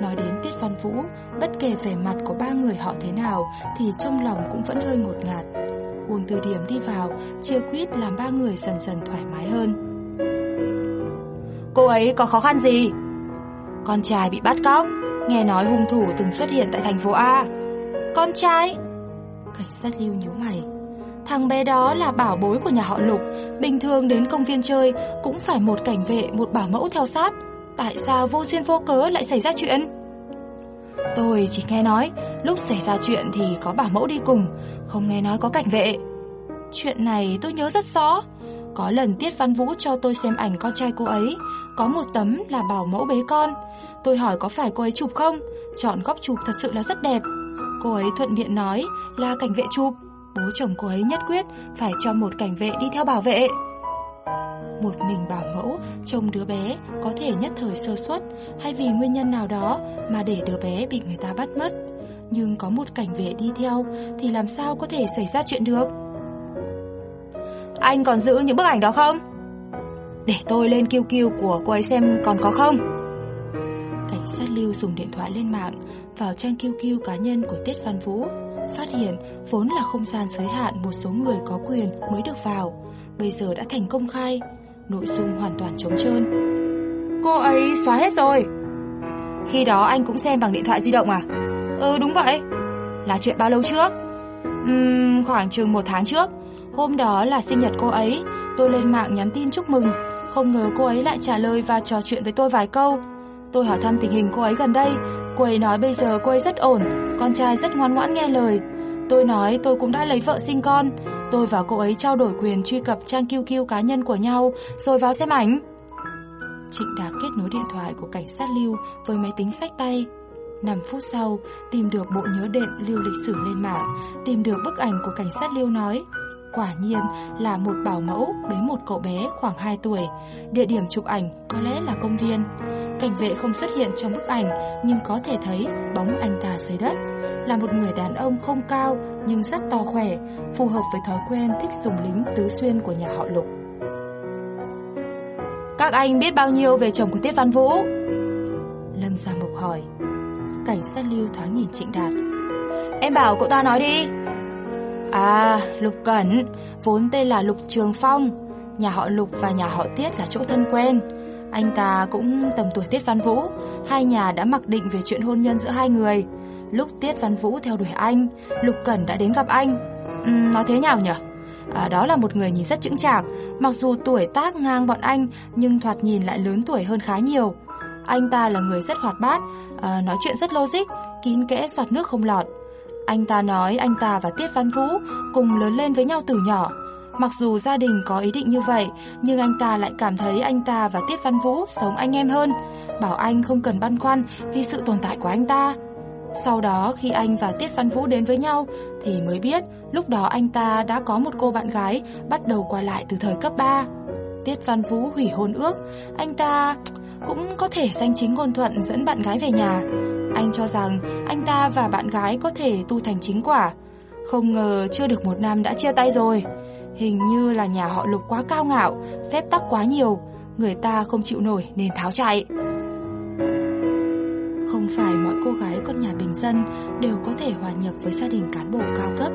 Nói đến Tiết Văn Vũ, bất kể vẻ mặt của ba người họ thế nào thì trong lòng cũng vẫn hơi ngột ngạt. Uông từ điểm đi vào, chia quýt làm ba người dần dần thoải mái hơn. Cô ấy có khó khăn gì? Con trai bị bắt cóc, nghe nói hung thủ từng xuất hiện tại thành phố A. Con trai? Cảnh sát lưu nhíu mày. Thằng bé đó là bảo bối của nhà họ Lục, bình thường đến công viên chơi cũng phải một cảnh vệ, một bảo mẫu theo sát. Tại sao vô duyên vô cớ lại xảy ra chuyện? Tôi chỉ nghe nói lúc xảy ra chuyện thì có bảo mẫu đi cùng, không nghe nói có cảnh vệ. Chuyện này tôi nhớ rất rõ. Có lần Tiết Văn Vũ cho tôi xem ảnh con trai cô ấy, có một tấm là bảo mẫu bế con. Tôi hỏi có phải cô ấy chụp không? Chọn góc chụp thật sự là rất đẹp. Cô ấy thuận miệng nói là cảnh vệ chụp. Bố chồng cô ấy nhất quyết phải cho một cảnh vệ đi theo bảo vệ. Một mình bảo mẫu trông đứa bé có thể nhất thời sơ suất hay vì nguyên nhân nào đó mà để đứa bé bị người ta bắt mất. Nhưng có một cảnh vệ đi theo thì làm sao có thể xảy ra chuyện được? Anh còn giữ những bức ảnh đó không? Để tôi lên kêu kêu của cô ấy xem còn có không? Cảnh sát lưu dùng điện thoại lên mạng vào trang kêu kêu cá nhân của Tiết Văn Vũ phát hiện vốn là không gian giới hạn một số người có quyền mới được vào, bây giờ đã thành công khai, nội dung hoàn toàn trống trơn. Cô ấy xóa hết rồi. Khi đó anh cũng xem bằng điện thoại di động à? Ừ đúng vậy. Là chuyện bao lâu trước? Uhm, khoảng chừng một tháng trước. Hôm đó là sinh nhật cô ấy, tôi lên mạng nhắn tin chúc mừng. Không ngờ cô ấy lại trả lời và trò chuyện với tôi vài câu. Tôi hỏi thăm tình hình cô ấy gần đây. Cô ấy nói bây giờ cô ấy rất ổn, con trai rất ngoan ngoãn nghe lời. Tôi nói tôi cũng đã lấy vợ sinh con. Tôi và cô ấy trao đổi quyền truy cập trang QQ cá nhân của nhau rồi vào xem ảnh. Trịnh đã kết nối điện thoại của cảnh sát lưu với máy tính sách tay. 5 phút sau, tìm được bộ nhớ đệm lưu lịch sử lên mạng, tìm được bức ảnh của cảnh sát lưu nói. Quả nhiên là một bảo mẫu với một cậu bé khoảng 2 tuổi. Địa điểm chụp ảnh có lẽ là công viên. Cảnh vệ không xuất hiện trong bức ảnh nhưng có thể thấy bóng anh ta dưới đất. Là một người đàn ông không cao nhưng rất to khỏe, phù hợp với thói quen thích dùng lính tứ xuyên của nhà họ Lục. Các anh biết bao nhiêu về chồng của Tiết Văn Vũ? Lâm Gia Mộc hỏi. Cảnh sát lưu thoáng nhìn Trịnh Đạt. Em bảo cậu ta nói đi. À, Lục Cẩn, vốn tên là Lục Trường Phong. Nhà họ Lục và nhà họ Tiết là chỗ thân quen. Anh ta cũng tầm tuổi Tiết Văn Vũ, hai nhà đã mặc định về chuyện hôn nhân giữa hai người. Lúc Tiết Văn Vũ theo đuổi anh, Lục Cẩn đã đến gặp anh. Uhm, nói thế nào nhỉ? À, đó là một người nhìn rất chững chạc, mặc dù tuổi tác ngang bọn anh nhưng thoạt nhìn lại lớn tuổi hơn khá nhiều. Anh ta là người rất hoạt bát, à, nói chuyện rất logic, kín kẽ giọt nước không lọt. Anh ta nói anh ta và Tiết Văn Vũ cùng lớn lên với nhau từ nhỏ. Mặc dù gia đình có ý định như vậy, nhưng anh ta lại cảm thấy anh ta và Tiết Văn Vũ sống anh em hơn, bảo anh không cần băn khoăn vì sự tồn tại của anh ta. Sau đó khi anh và Tiết Văn Vũ đến với nhau thì mới biết lúc đó anh ta đã có một cô bạn gái bắt đầu qua lại từ thời cấp 3. Tiết Văn Vũ hủy hôn ước, anh ta cũng có thể danh chính ngôn thuận dẫn bạn gái về nhà. Anh cho rằng anh ta và bạn gái có thể tu thành chính quả. Không ngờ chưa được một năm đã chia tay rồi. Hình như là nhà họ Lục quá cao ngạo, phép tắc quá nhiều, người ta không chịu nổi nên tháo chạy. Không phải mọi cô gái con nhà bình dân đều có thể hòa nhập với gia đình cán bộ cao cấp.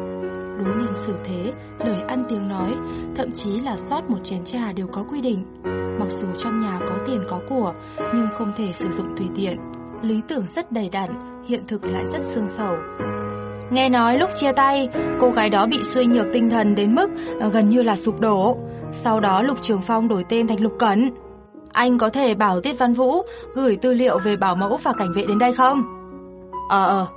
Đối nhân xử thế, lời ăn tiếng nói, thậm chí là sót một chén trà đều có quy định. Mặc dù trong nhà có tiền có của, nhưng không thể sử dụng tùy tiện. Lý tưởng rất đầy đặn, hiện thực lại rất xương sầu. Nghe nói lúc chia tay, cô gái đó bị suy nhược tinh thần đến mức ờ, gần như là sụp đổ. Sau đó Lục Trường Phong đổi tên thành Lục Cẩn. Anh có thể bảo Tiết Văn Vũ gửi tư liệu về bảo mẫu và cảnh vệ đến đây không? Ờ ờ.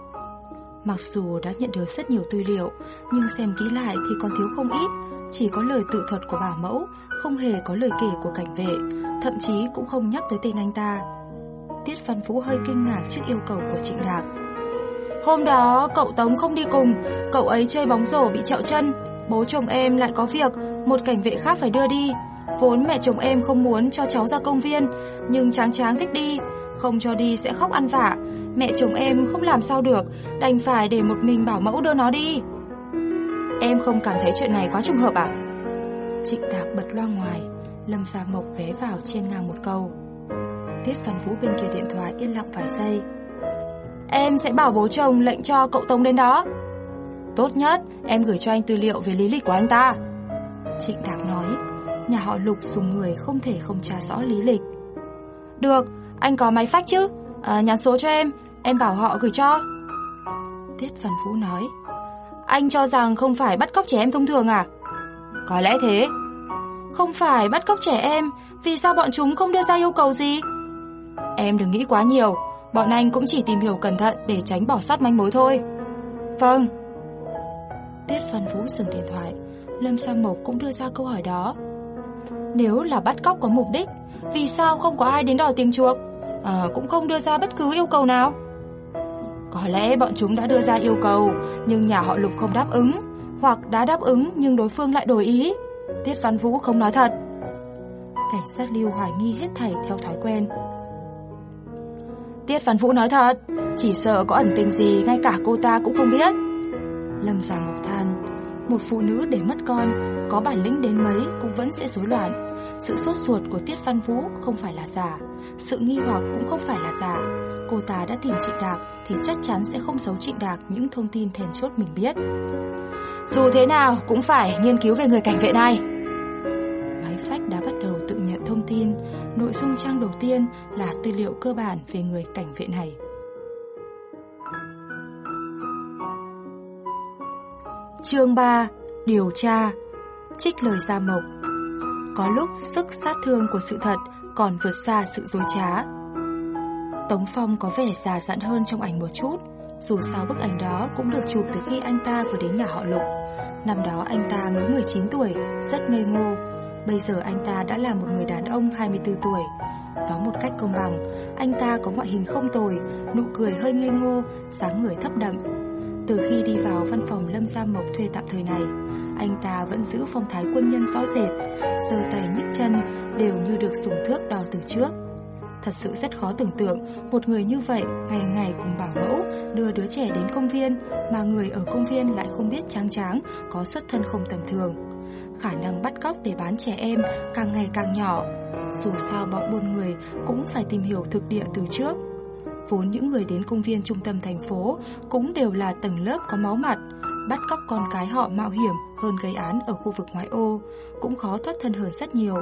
Mặc dù đã nhận được rất nhiều tư liệu, nhưng xem kỹ lại thì còn thiếu không ít. Chỉ có lời tự thuật của bảo mẫu, không hề có lời kể của cảnh vệ, thậm chí cũng không nhắc tới tên anh ta. Tiết Văn Vũ hơi kinh ngạc trước yêu cầu của Trịnh Đạc. Hôm đó cậu Tống không đi cùng, cậu ấy chơi bóng rổ bị trẹo chân. Bố chồng em lại có việc, một cảnh vệ khác phải đưa đi. Vốn mẹ chồng em không muốn cho cháu ra công viên, nhưng tráng tráng thích đi, không cho đi sẽ khóc ăn vạ. Mẹ chồng em không làm sao được, đành phải để một mình bảo mẫu đưa nó đi. Em không cảm thấy chuyện này quá trùng hợp à? Trịnh Đạc bật loa ngoài, Lâm Gia Mộc ghé vào trên ngang một câu. Tiết Văn Vũ bên kia điện thoại yên lặng vài giây. Em sẽ bảo bố chồng lệnh cho cậu Tống đến đó. Tốt nhất, em gửi cho anh tư liệu về lý lịch của anh ta. Trịnh Đạc nói, nhà họ Lục dùng người không thể không tra rõ lý lịch. Được, anh có máy fax chứ? À, nhắn số cho em, em bảo họ gửi cho. Tiết Văn Vũ nói, anh cho rằng không phải bắt cóc trẻ em thông thường à? Có lẽ thế. Không phải bắt cóc trẻ em, vì sao bọn chúng không đưa ra yêu cầu gì? Em đừng nghĩ quá nhiều, Bọn anh cũng chỉ tìm hiểu cẩn thận để tránh bỏ sót manh mối thôi. Vâng. Tiết Văn Vũ dừng điện thoại, Lâm Sang Mộc cũng đưa ra câu hỏi đó. Nếu là bắt cóc có mục đích, vì sao không có ai đến đòi tiền chuộc? À, cũng không đưa ra bất cứ yêu cầu nào. Có lẽ bọn chúng đã đưa ra yêu cầu, nhưng nhà họ Lục không đáp ứng, hoặc đã đáp ứng nhưng đối phương lại đổi ý. Tiết Văn Vũ không nói thật. Cảnh sát Lưu hoài nghi hết thảy theo thói quen. Tiết Văn Vũ nói thật, chỉ sợ có ẩn tình gì ngay cả cô ta cũng không biết. Lâm Già một than, một phụ nữ để mất con, có bản lĩnh đến mấy cũng vẫn sẽ rối loạn. Sự sốt ruột của Tiết Văn Vũ không phải là giả, sự nghi hoặc cũng không phải là giả. Cô ta đã tìm Trịnh Đạc thì chắc chắn sẽ không giấu Trịnh Đạc những thông tin thèn chốt mình biết. Dù thế nào cũng phải nghiên cứu về người cảnh vệ này. Máy phách đã bắt đầu tự nhận thông tin, nội dung trang đầu tiên là tư liệu cơ bản về người cảnh vệ này. Chương 3: Điều tra. Trích lời Gia Mộc. Có lúc sức sát thương của sự thật còn vượt xa sự dối trá. Tống Phong có vẻ già dặn hơn trong ảnh một chút, dù sao bức ảnh đó cũng được chụp từ khi anh ta vừa đến nhà họ Lục. Năm đó anh ta mới 19 tuổi, rất ngây ngô. Bây giờ anh ta đã là một người đàn ông 24 tuổi. Nói một cách công bằng, anh ta có ngoại hình không tồi, nụ cười hơi ngây ngô, dáng người thấp đậm. Từ khi đi vào văn phòng Lâm Gia Mộc thuê tạm thời này, anh ta vẫn giữ phong thái quân nhân rõ rệt, sơ tay nhấc chân đều như được sủng thước đo từ trước. Thật sự rất khó tưởng tượng một người như vậy ngày ngày cùng bảo mẫu đưa đứa trẻ đến công viên mà người ở công viên lại không biết tráng tráng có xuất thân không tầm thường. Khả năng bắt cóc để bán trẻ em càng ngày càng nhỏ. Dù sao bọn buôn người cũng phải tìm hiểu thực địa từ trước. Vốn những người đến công viên trung tâm thành phố cũng đều là tầng lớp có máu mặt, bắt cóc con cái họ mạo hiểm hơn gây án ở khu vực ngoại ô, cũng khó thoát thân hơn rất nhiều.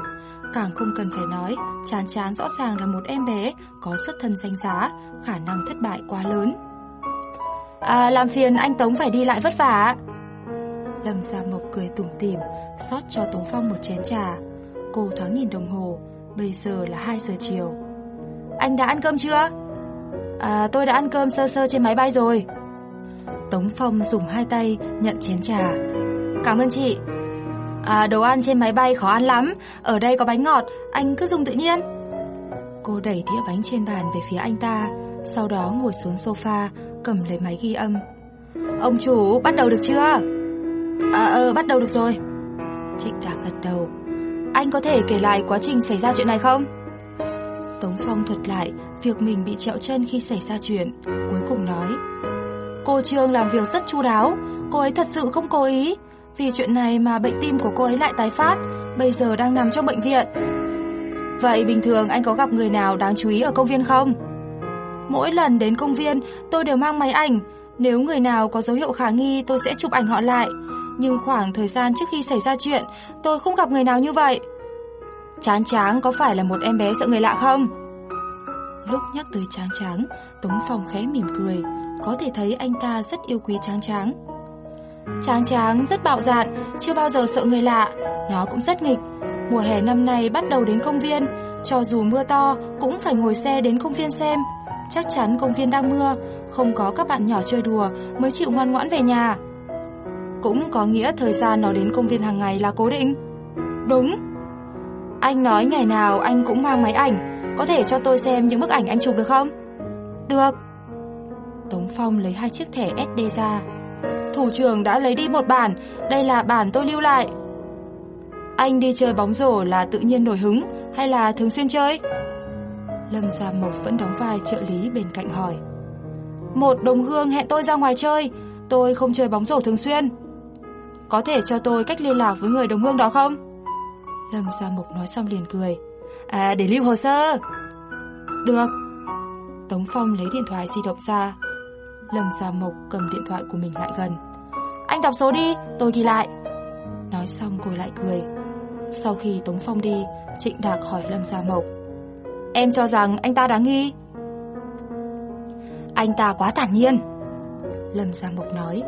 Càng không cần phải nói, chán chán rõ ràng là một em bé có xuất thân danh giá, khả năng thất bại quá lớn. À, làm phiền anh Tống phải đi lại vất vả. Lâm Gia Mộc cười tủm tỉm, xót cho Tống Phong một chén trà. Cô thoáng nhìn đồng hồ, bây giờ là 2 giờ chiều. Anh đã ăn cơm chưa? À, tôi đã ăn cơm sơ sơ trên máy bay rồi. Tống Phong dùng hai tay nhận chén trà. Cảm ơn chị. À, đồ ăn trên máy bay khó ăn lắm, ở đây có bánh ngọt, anh cứ dùng tự nhiên. Cô đẩy đĩa bánh trên bàn về phía anh ta, sau đó ngồi xuống sofa, cầm lấy máy ghi âm. Ông chủ, bắt đầu được chưa? À, ờ, bắt đầu được rồi. Trịnh Đạc gật đầu. Anh có thể kể lại quá trình xảy ra chuyện này không? Tống Phong thuật lại việc mình bị trẹo chân khi xảy ra chuyện, cuối cùng nói. Cô Trương làm việc rất chu đáo, cô ấy thật sự không cố ý. Vì chuyện này mà bệnh tim của cô ấy lại tái phát, bây giờ đang nằm trong bệnh viện. Vậy bình thường anh có gặp người nào đáng chú ý ở công viên không? Mỗi lần đến công viên, tôi đều mang máy ảnh. Nếu người nào có dấu hiệu khả nghi, tôi sẽ chụp ảnh họ lại. Nhưng khoảng thời gian trước khi xảy ra chuyện, tôi không gặp người nào như vậy. Chán Tráng có phải là một em bé sợ người lạ không? Lúc nhắc tới Tráng Tráng, Tống Phong khẽ mỉm cười, có thể thấy anh ta rất yêu quý Tráng Tráng. Tráng Tráng rất bạo dạn, chưa bao giờ sợ người lạ, nó cũng rất nghịch. Mùa hè năm nay bắt đầu đến công viên, cho dù mưa to cũng phải ngồi xe đến công viên xem. Chắc chắn công viên đang mưa, không có các bạn nhỏ chơi đùa mới chịu ngoan ngoãn về nhà. Cũng có nghĩa thời gian nó đến công viên hàng ngày là cố định. Đúng. Anh nói ngày nào anh cũng mang máy ảnh, có thể cho tôi xem những bức ảnh anh chụp được không? Được. Tống Phong lấy hai chiếc thẻ SD ra. Thủ trưởng đã lấy đi một bản, đây là bản tôi lưu lại. Anh đi chơi bóng rổ là tự nhiên nổi hứng hay là thường xuyên chơi? Lâm Gia Mộc vẫn đóng vai trợ lý bên cạnh hỏi. Một đồng hương hẹn tôi ra ngoài chơi, tôi không chơi bóng rổ thường xuyên. Có thể cho tôi cách liên lạc với người đồng hương đó không? Lâm Gia Mộc nói xong liền cười. À, để lưu hồ sơ. Được. Tống Phong lấy điện thoại di động ra. Lâm Gia Mộc cầm điện thoại của mình lại gần. Anh đọc số đi, tôi ghi lại. Nói xong cô lại cười. Sau khi Tống Phong đi, Trịnh Đạc hỏi Lâm Gia Mộc. Em cho rằng anh ta đáng nghi. Anh ta quá thản nhiên. Lâm Gia Mộc nói.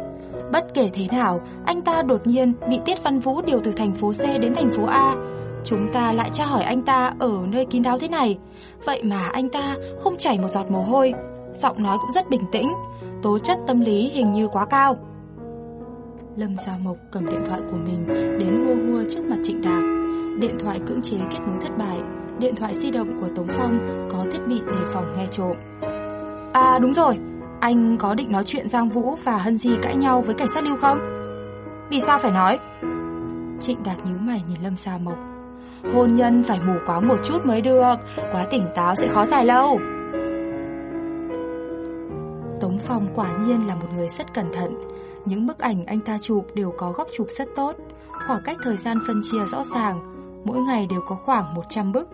Bất kể thế nào, anh ta đột nhiên bị Tiết Văn Vũ điều từ thành phố C đến thành phố A. Chúng ta lại tra hỏi anh ta ở nơi kín đáo thế này. Vậy mà anh ta không chảy một giọt mồ hôi, Giọng nói cũng rất bình tĩnh, Tố chất tâm lý hình như quá cao. Lâm Gia Mộc cầm điện thoại của mình Đến hua hua trước mặt Trịnh Đạc. Điện thoại cưỡng chế kết nối thất bại, Điện thoại di động của Tống Phong Có thiết bị đề phòng nghe trộm. À đúng rồi, Anh có định nói chuyện Giang Vũ và Hân Di cãi nhau với cảnh sát lưu không? Vì sao phải nói? Trịnh Đạt nhíu mày nhìn Lâm Gia Mộc. Hôn nhân phải mù quáng một chút mới được. Quá tỉnh táo sẽ khó dài lâu. Tống Phong quả nhiên là một người rất cẩn thận. Những bức ảnh anh ta chụp đều có góc chụp rất tốt. Khoảng cách thời gian phân chia rõ ràng, Mỗi ngày đều có khoảng 100 bức.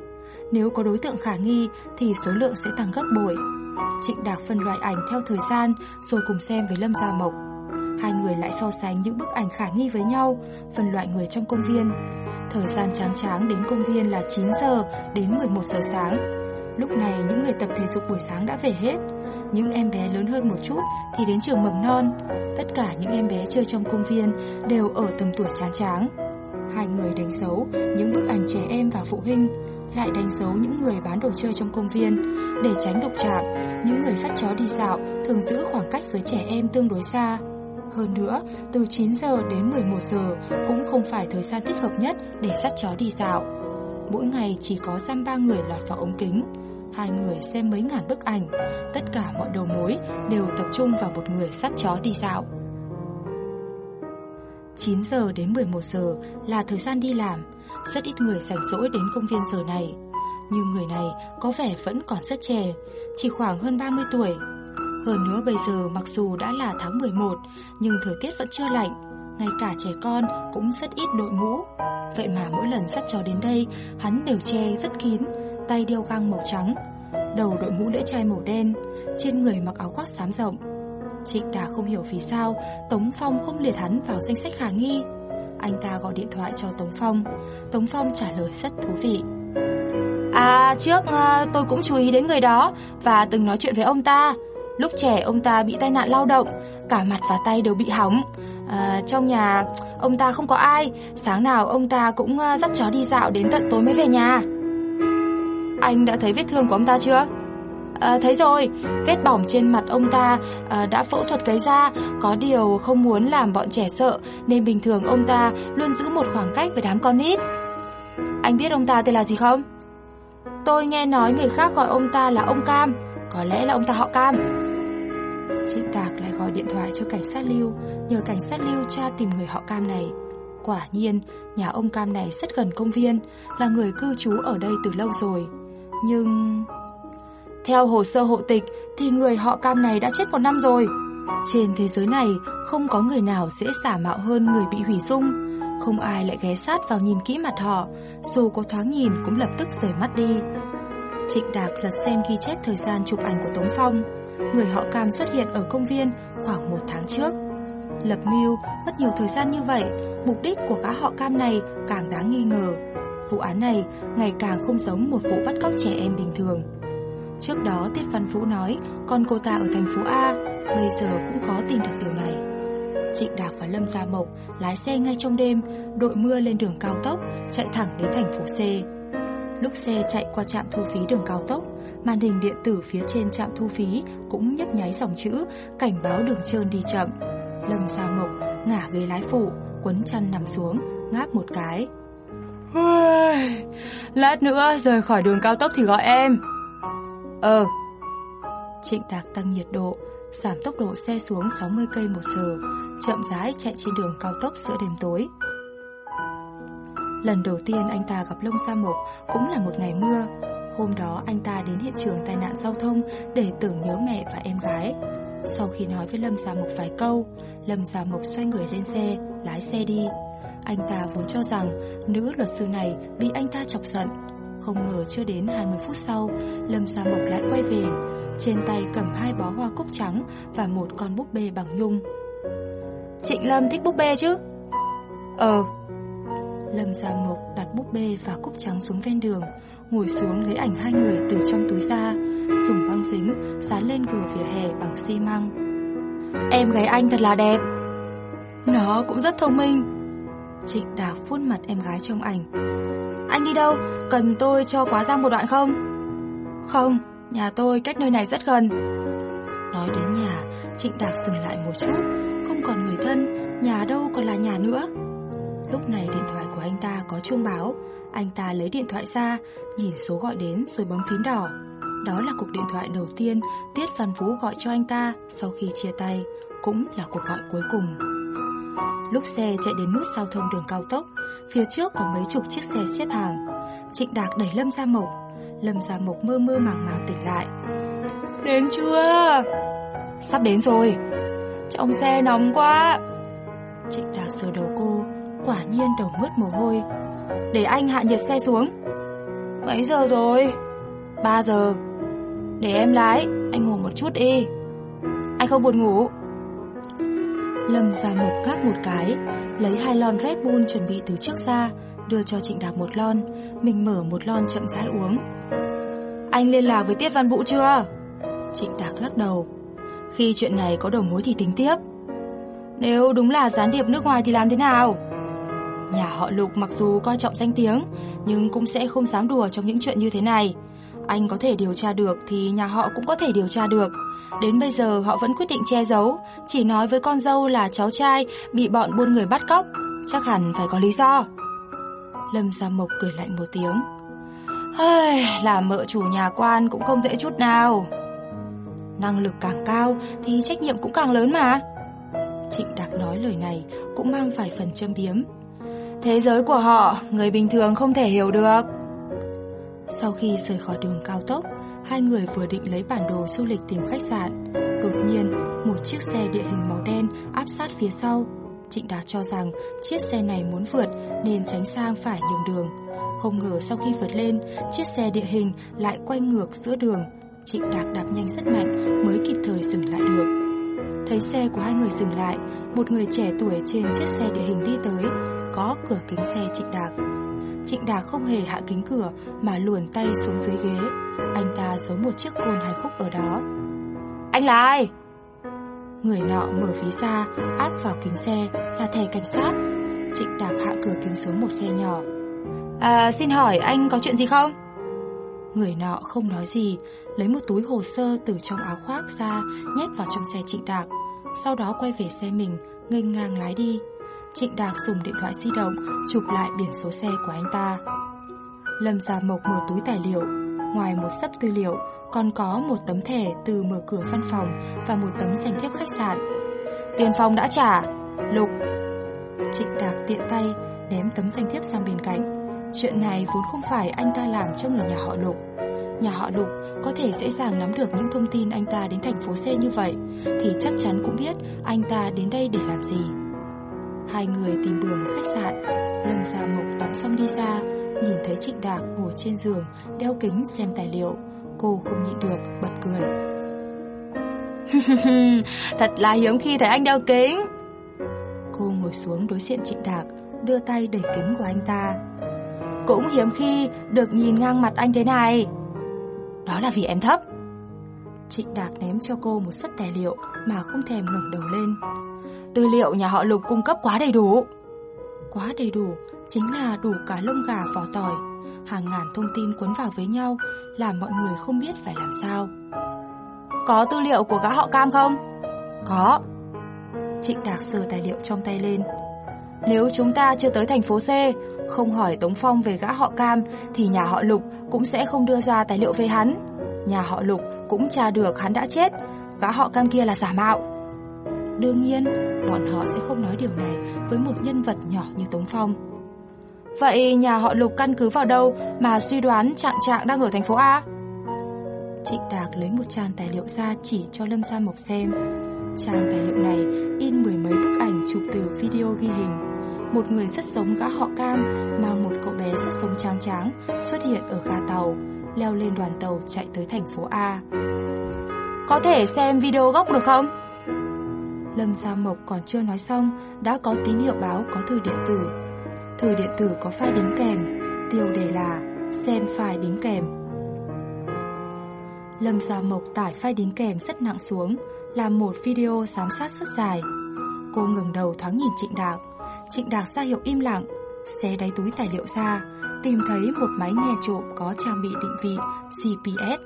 Nếu có đối tượng khả nghi Thì số lượng sẽ tăng gấp bội. Trịnh Đạc phân loại ảnh theo thời gian Rồi cùng xem với Lâm Gia Mộc. Hai người lại so sánh những bức ảnh khả nghi với nhau, Phân loại người trong công viên. Thời gian chán tráng đến công viên là 9 giờ đến 11 giờ sáng Lúc này những người tập thể dục buổi sáng đã về hết những em bé lớn hơn một chút thì đến trường mầm non. Tất cả những em bé chơi trong công viên đều ở tầm tuổi chán tráng. Hai người đánh dấu những bức ảnh trẻ em và phụ huynh, lại đánh dấu những người bán đồ chơi trong công viên. Để tránh đụng chạm, những người sắt chó đi dạo thường giữ khoảng cách với trẻ em tương đối xa. Hơn nữa, từ 9 giờ đến 11 giờ cũng không phải thời gian thích hợp nhất để dắt chó đi dạo. Mỗi ngày chỉ có giam ba người lọt vào ống kính. Hai người xem mấy ngàn bức ảnh Tất cả mọi đầu mối đều tập trung vào một người dắt chó đi dạo 9 giờ đến 11 giờ là thời gian đi làm Rất ít người rảnh rỗi đến công viên giờ này Nhưng người này có vẻ vẫn còn rất trẻ Chỉ khoảng hơn 30 tuổi hơn nữa bây giờ mặc dù đã là tháng 11 Nhưng thời tiết vẫn chưa lạnh Ngay cả trẻ con cũng rất ít đội mũ Vậy mà mỗi lần dắt chó đến đây Hắn đều che rất kín tay đeo găng màu trắng, đầu đội mũ lưỡi chai màu đen, trên người mặc áo khoác xám rộng. Trịnh Đà không hiểu vì sao Tống Phong không liệt hắn vào danh sách khả nghi. Anh ta gọi điện thoại cho Tống Phong. Tống Phong trả lời rất thú vị. À, trước ờ, tôi cũng chú ý đến người đó và từng nói chuyện với ông ta. Lúc trẻ ông ta bị tai nạn lao động, cả mặt và tay đều bị hỏng. À, trong nhà ông ta không có ai, sáng nào ông ta cũng à, dắt chó đi dạo đến tận tối mới về nhà. Anh đã thấy vết thương của ông ta chưa? À, thấy rồi, vết bỏng trên mặt ông ta à, đã phẫu thuật cấy ra, có điều không muốn làm bọn trẻ sợ nên bình thường ông ta luôn giữ một khoảng cách với đám con nít. Anh biết ông ta tên là gì không? Tôi nghe nói người khác gọi ông ta là ông Cam, có lẽ là ông ta họ Cam. Trịnh Tạc lại gọi điện thoại cho cảnh sát Lưu, nhờ cảnh sát Lưu tra tìm người họ Cam này. Quả nhiên, nhà ông Cam này rất gần công viên, là người cư trú ở đây từ lâu rồi. Nhưng... Theo hồ sơ hộ tịch thì người họ cam này đã chết một năm rồi. Trên thế giới này không có người nào dễ giả mạo hơn người bị hủy dung. Không ai lại ghé sát vào nhìn kỹ mặt họ, dù có thoáng nhìn cũng lập tức rời mắt đi. Trịnh Đạc lật xem ghi chép thời gian chụp ảnh của Tống Phong. Người họ cam xuất hiện ở công viên khoảng một tháng trước. Lập mưu mất nhiều thời gian như vậy, mục đích của gã họ cam này càng đáng nghi ngờ. Vụ án này ngày càng không giống một vụ bắt cóc trẻ em bình thường. Trước đó Tiết Văn Vũ nói con cô ta ở thành phố A, bây giờ cũng khó tìm được điều này. Trịnh Đạc và Lâm Gia Mộc lái xe ngay trong đêm, đội mưa lên đường cao tốc, chạy thẳng đến thành phố C. Lúc xe chạy qua trạm thu phí đường cao tốc, màn hình điện tử phía trên trạm thu phí cũng nhấp nháy dòng chữ cảnh báo đường trơn đi chậm. Lâm Gia Mộc ngả ghế lái phụ, quấn chăn nằm xuống, ngáp một cái. Lát nữa rời khỏi đường cao tốc thì gọi em Ờ Trịnh Tạc tăng nhiệt độ Giảm tốc độ xe xuống 60 cây một giờ Chậm rãi chạy trên đường cao tốc giữa đêm tối Lần đầu tiên anh ta gặp Lông Sa Mộc Cũng là một ngày mưa Hôm đó anh ta đến hiện trường tai nạn giao thông Để tưởng nhớ mẹ và em gái Sau khi nói với Lâm Gia Mộc vài câu Lâm Gia Mộc xoay người lên xe Lái xe đi anh ta vốn cho rằng nữ luật sư này bị anh ta chọc giận. Không ngờ chưa đến 20 phút sau, Lâm Gia Mộc lại quay về. Trên tay cầm hai bó hoa cúc trắng và một con búp bê bằng nhung. Trịnh Lâm thích búp bê chứ? Ờ. Lâm Gia Mộc đặt búp bê và cúc trắng xuống ven đường, ngồi xuống lấy ảnh hai người từ trong túi ra, dùng băng dính dán lên gờ vỉa hè bằng xi măng. Em gái anh thật là đẹp. Nó cũng rất thông minh, Trịnh Đào phun mặt em gái trong ảnh Anh đi đâu? Cần tôi cho quá ra một đoạn không? Không, nhà tôi cách nơi này rất gần. Nói đến nhà, Trịnh Đạc dừng lại một chút, không còn người thân, nhà đâu còn là nhà nữa. Lúc này điện thoại của anh ta có chuông báo, anh ta lấy điện thoại ra, nhìn số gọi đến rồi bấm phím đỏ. Đó là cuộc điện thoại đầu tiên Tiết Văn Vũ gọi cho anh ta sau khi chia tay, cũng là cuộc gọi cuối cùng. Lúc xe chạy đến nút giao thông đường cao tốc, phía trước có mấy chục chiếc xe xếp hàng. Trịnh Đạc đẩy Lâm Gia Mộc, Lâm Gia Mộc mơ mơ màng màng tỉnh lại. Đến chưa? Sắp đến rồi. Trong xe nóng quá. Trịnh Đạc sờ đầu cô, quả nhiên đầu mướt mồ hôi. Để anh hạ nhiệt xe xuống. Mấy giờ rồi? 3 giờ. Để em lái, anh ngủ một chút đi. Anh không buồn ngủ. Lâm ra một cát một cái, lấy hai lon Red Bull chuẩn bị từ trước ra, đưa cho Trịnh Đạc một lon, mình mở một lon chậm rãi uống. Anh liên lạc với Tiết Văn Vũ chưa? Trịnh Đạc lắc đầu. Khi chuyện này có đầu mối thì tính tiếp. Nếu đúng là gián điệp nước ngoài thì làm thế nào? Nhà họ Lục mặc dù coi trọng danh tiếng, nhưng cũng sẽ không dám đùa trong những chuyện như thế này. Anh có thể điều tra được thì nhà họ cũng có thể điều tra được. Đến bây giờ họ vẫn quyết định che giấu, chỉ nói với con dâu là cháu trai bị bọn buôn người bắt cóc, chắc hẳn phải có lý do. Lâm Gia Mộc cười lạnh một tiếng. Hây, làm mợ chủ nhà quan cũng không dễ chút nào. Năng lực càng cao thì trách nhiệm cũng càng lớn mà. Trịnh Đạc nói lời này cũng mang vài phần châm biếm. Thế giới của họ, người bình thường không thể hiểu được. Sau khi rời khỏi đường cao tốc, hai người vừa định lấy bản đồ du lịch tìm khách sạn. Đột nhiên, một chiếc xe địa hình màu đen áp sát phía sau. Trịnh Đạt cho rằng chiếc xe này muốn vượt nên tránh sang phải nhường đường. Không ngờ sau khi vượt lên, chiếc xe địa hình lại quay ngược giữa đường. Trịnh Đạt đạp nhanh rất mạnh mới kịp thời dừng lại được. Thấy xe của hai người dừng lại, một người trẻ tuổi trên chiếc xe địa hình đi tới, gõ cửa kính xe Trịnh Đạt. Trịnh Đạc không hề hạ kính cửa mà luồn tay xuống dưới ghế. Anh ta giấu một chiếc côn hai khúc ở đó. Anh là ai? Người nọ mở ví ra, áp vào kính xe là thẻ cảnh sát. Trịnh Đạc hạ cửa kính xuống một khe nhỏ. À, xin hỏi anh có chuyện gì không? Người nọ không nói gì, lấy một túi hồ sơ từ trong áo khoác ra, nhét vào trong xe Trịnh Đạc. Sau đó quay về xe mình, nghênh ngang lái đi. Trịnh Đạc dùng điện thoại di động chụp lại biển số xe của anh ta. Lâm Gia Mộc mở túi tài liệu, ngoài một sấp tư liệu còn có một tấm thẻ từ mở cửa văn phòng và một tấm danh thiếp khách sạn. Tiền phòng đã trả, Lục. Trịnh Đạc tiện tay ném tấm danh thiếp sang bên cạnh. Chuyện này vốn không phải anh ta làm cho người nhà họ Lục. Nhà họ Lục có thể dễ dàng nắm được những thông tin anh ta đến thành phố C như vậy thì chắc chắn cũng biết anh ta đến đây để làm gì. Hai người tìm một khách sạn. Lâm Gia Mộc tắm xong đi ra Nhìn thấy Trịnh Đạc ngồi trên giường Đeo kính xem tài liệu. Cô không nhịn được bật cười. Thật là hiếm khi thấy anh đeo kính. Cô ngồi xuống đối diện Trịnh Đạc Đưa tay đẩy kính của anh ta. Cũng hiếm khi được nhìn ngang mặt anh thế này. Đó là vì em thấp. Trịnh Đạc ném cho cô một sấp tài liệu Mà không thèm ngẩng đầu lên Tư liệu nhà họ Lục cung cấp quá đầy đủ. Quá đầy đủ chính là đủ cả lông gà vỏ tỏi. Hàng ngàn thông tin cuốn vào với nhau làm mọi người không biết phải làm sao. Có tư liệu của gã họ Cam không? Có. Trịnh Đạc sờ tài liệu trong tay lên. Nếu chúng ta chưa tới thành phố C, không hỏi Tống Phong về gã họ Cam thì nhà họ Lục cũng sẽ không đưa ra tài liệu về hắn. Nhà họ Lục cũng tra được hắn đã chết, gã họ Cam kia là giả mạo. Đương nhiên, bọn họ sẽ không nói điều này với một nhân vật nhỏ như Tống Phong. Vậy nhà họ Lục căn cứ vào đâu mà suy đoán Trạng Trạng đang ở thành phố A? Trịnh Đạc lấy một trang tài liệu ra chỉ cho Lâm Gia Mộc xem. Trang tài liệu này in mười mấy bức ảnh chụp từ video ghi hình. Một người rất giống gã họ Cam mang một cậu bé rất sống tráng tráng xuất hiện ở ga tàu, leo lên đoàn tàu chạy tới thành phố A. Có thể xem video gốc được không? Lâm Gia Mộc còn chưa nói xong đã có tín hiệu báo có thư điện tử. Thư điện tử có file đính kèm, tiêu đề là xem file đính kèm. Lâm Gia Mộc tải file đính kèm rất nặng xuống, làm một video giám sát rất dài. Cô ngừng đầu thoáng nhìn Trịnh Đạc, Trịnh Đạc ra hiệu im lặng, xé đáy túi tài liệu ra, tìm thấy một máy nghe trộm có trang bị định vị GPS.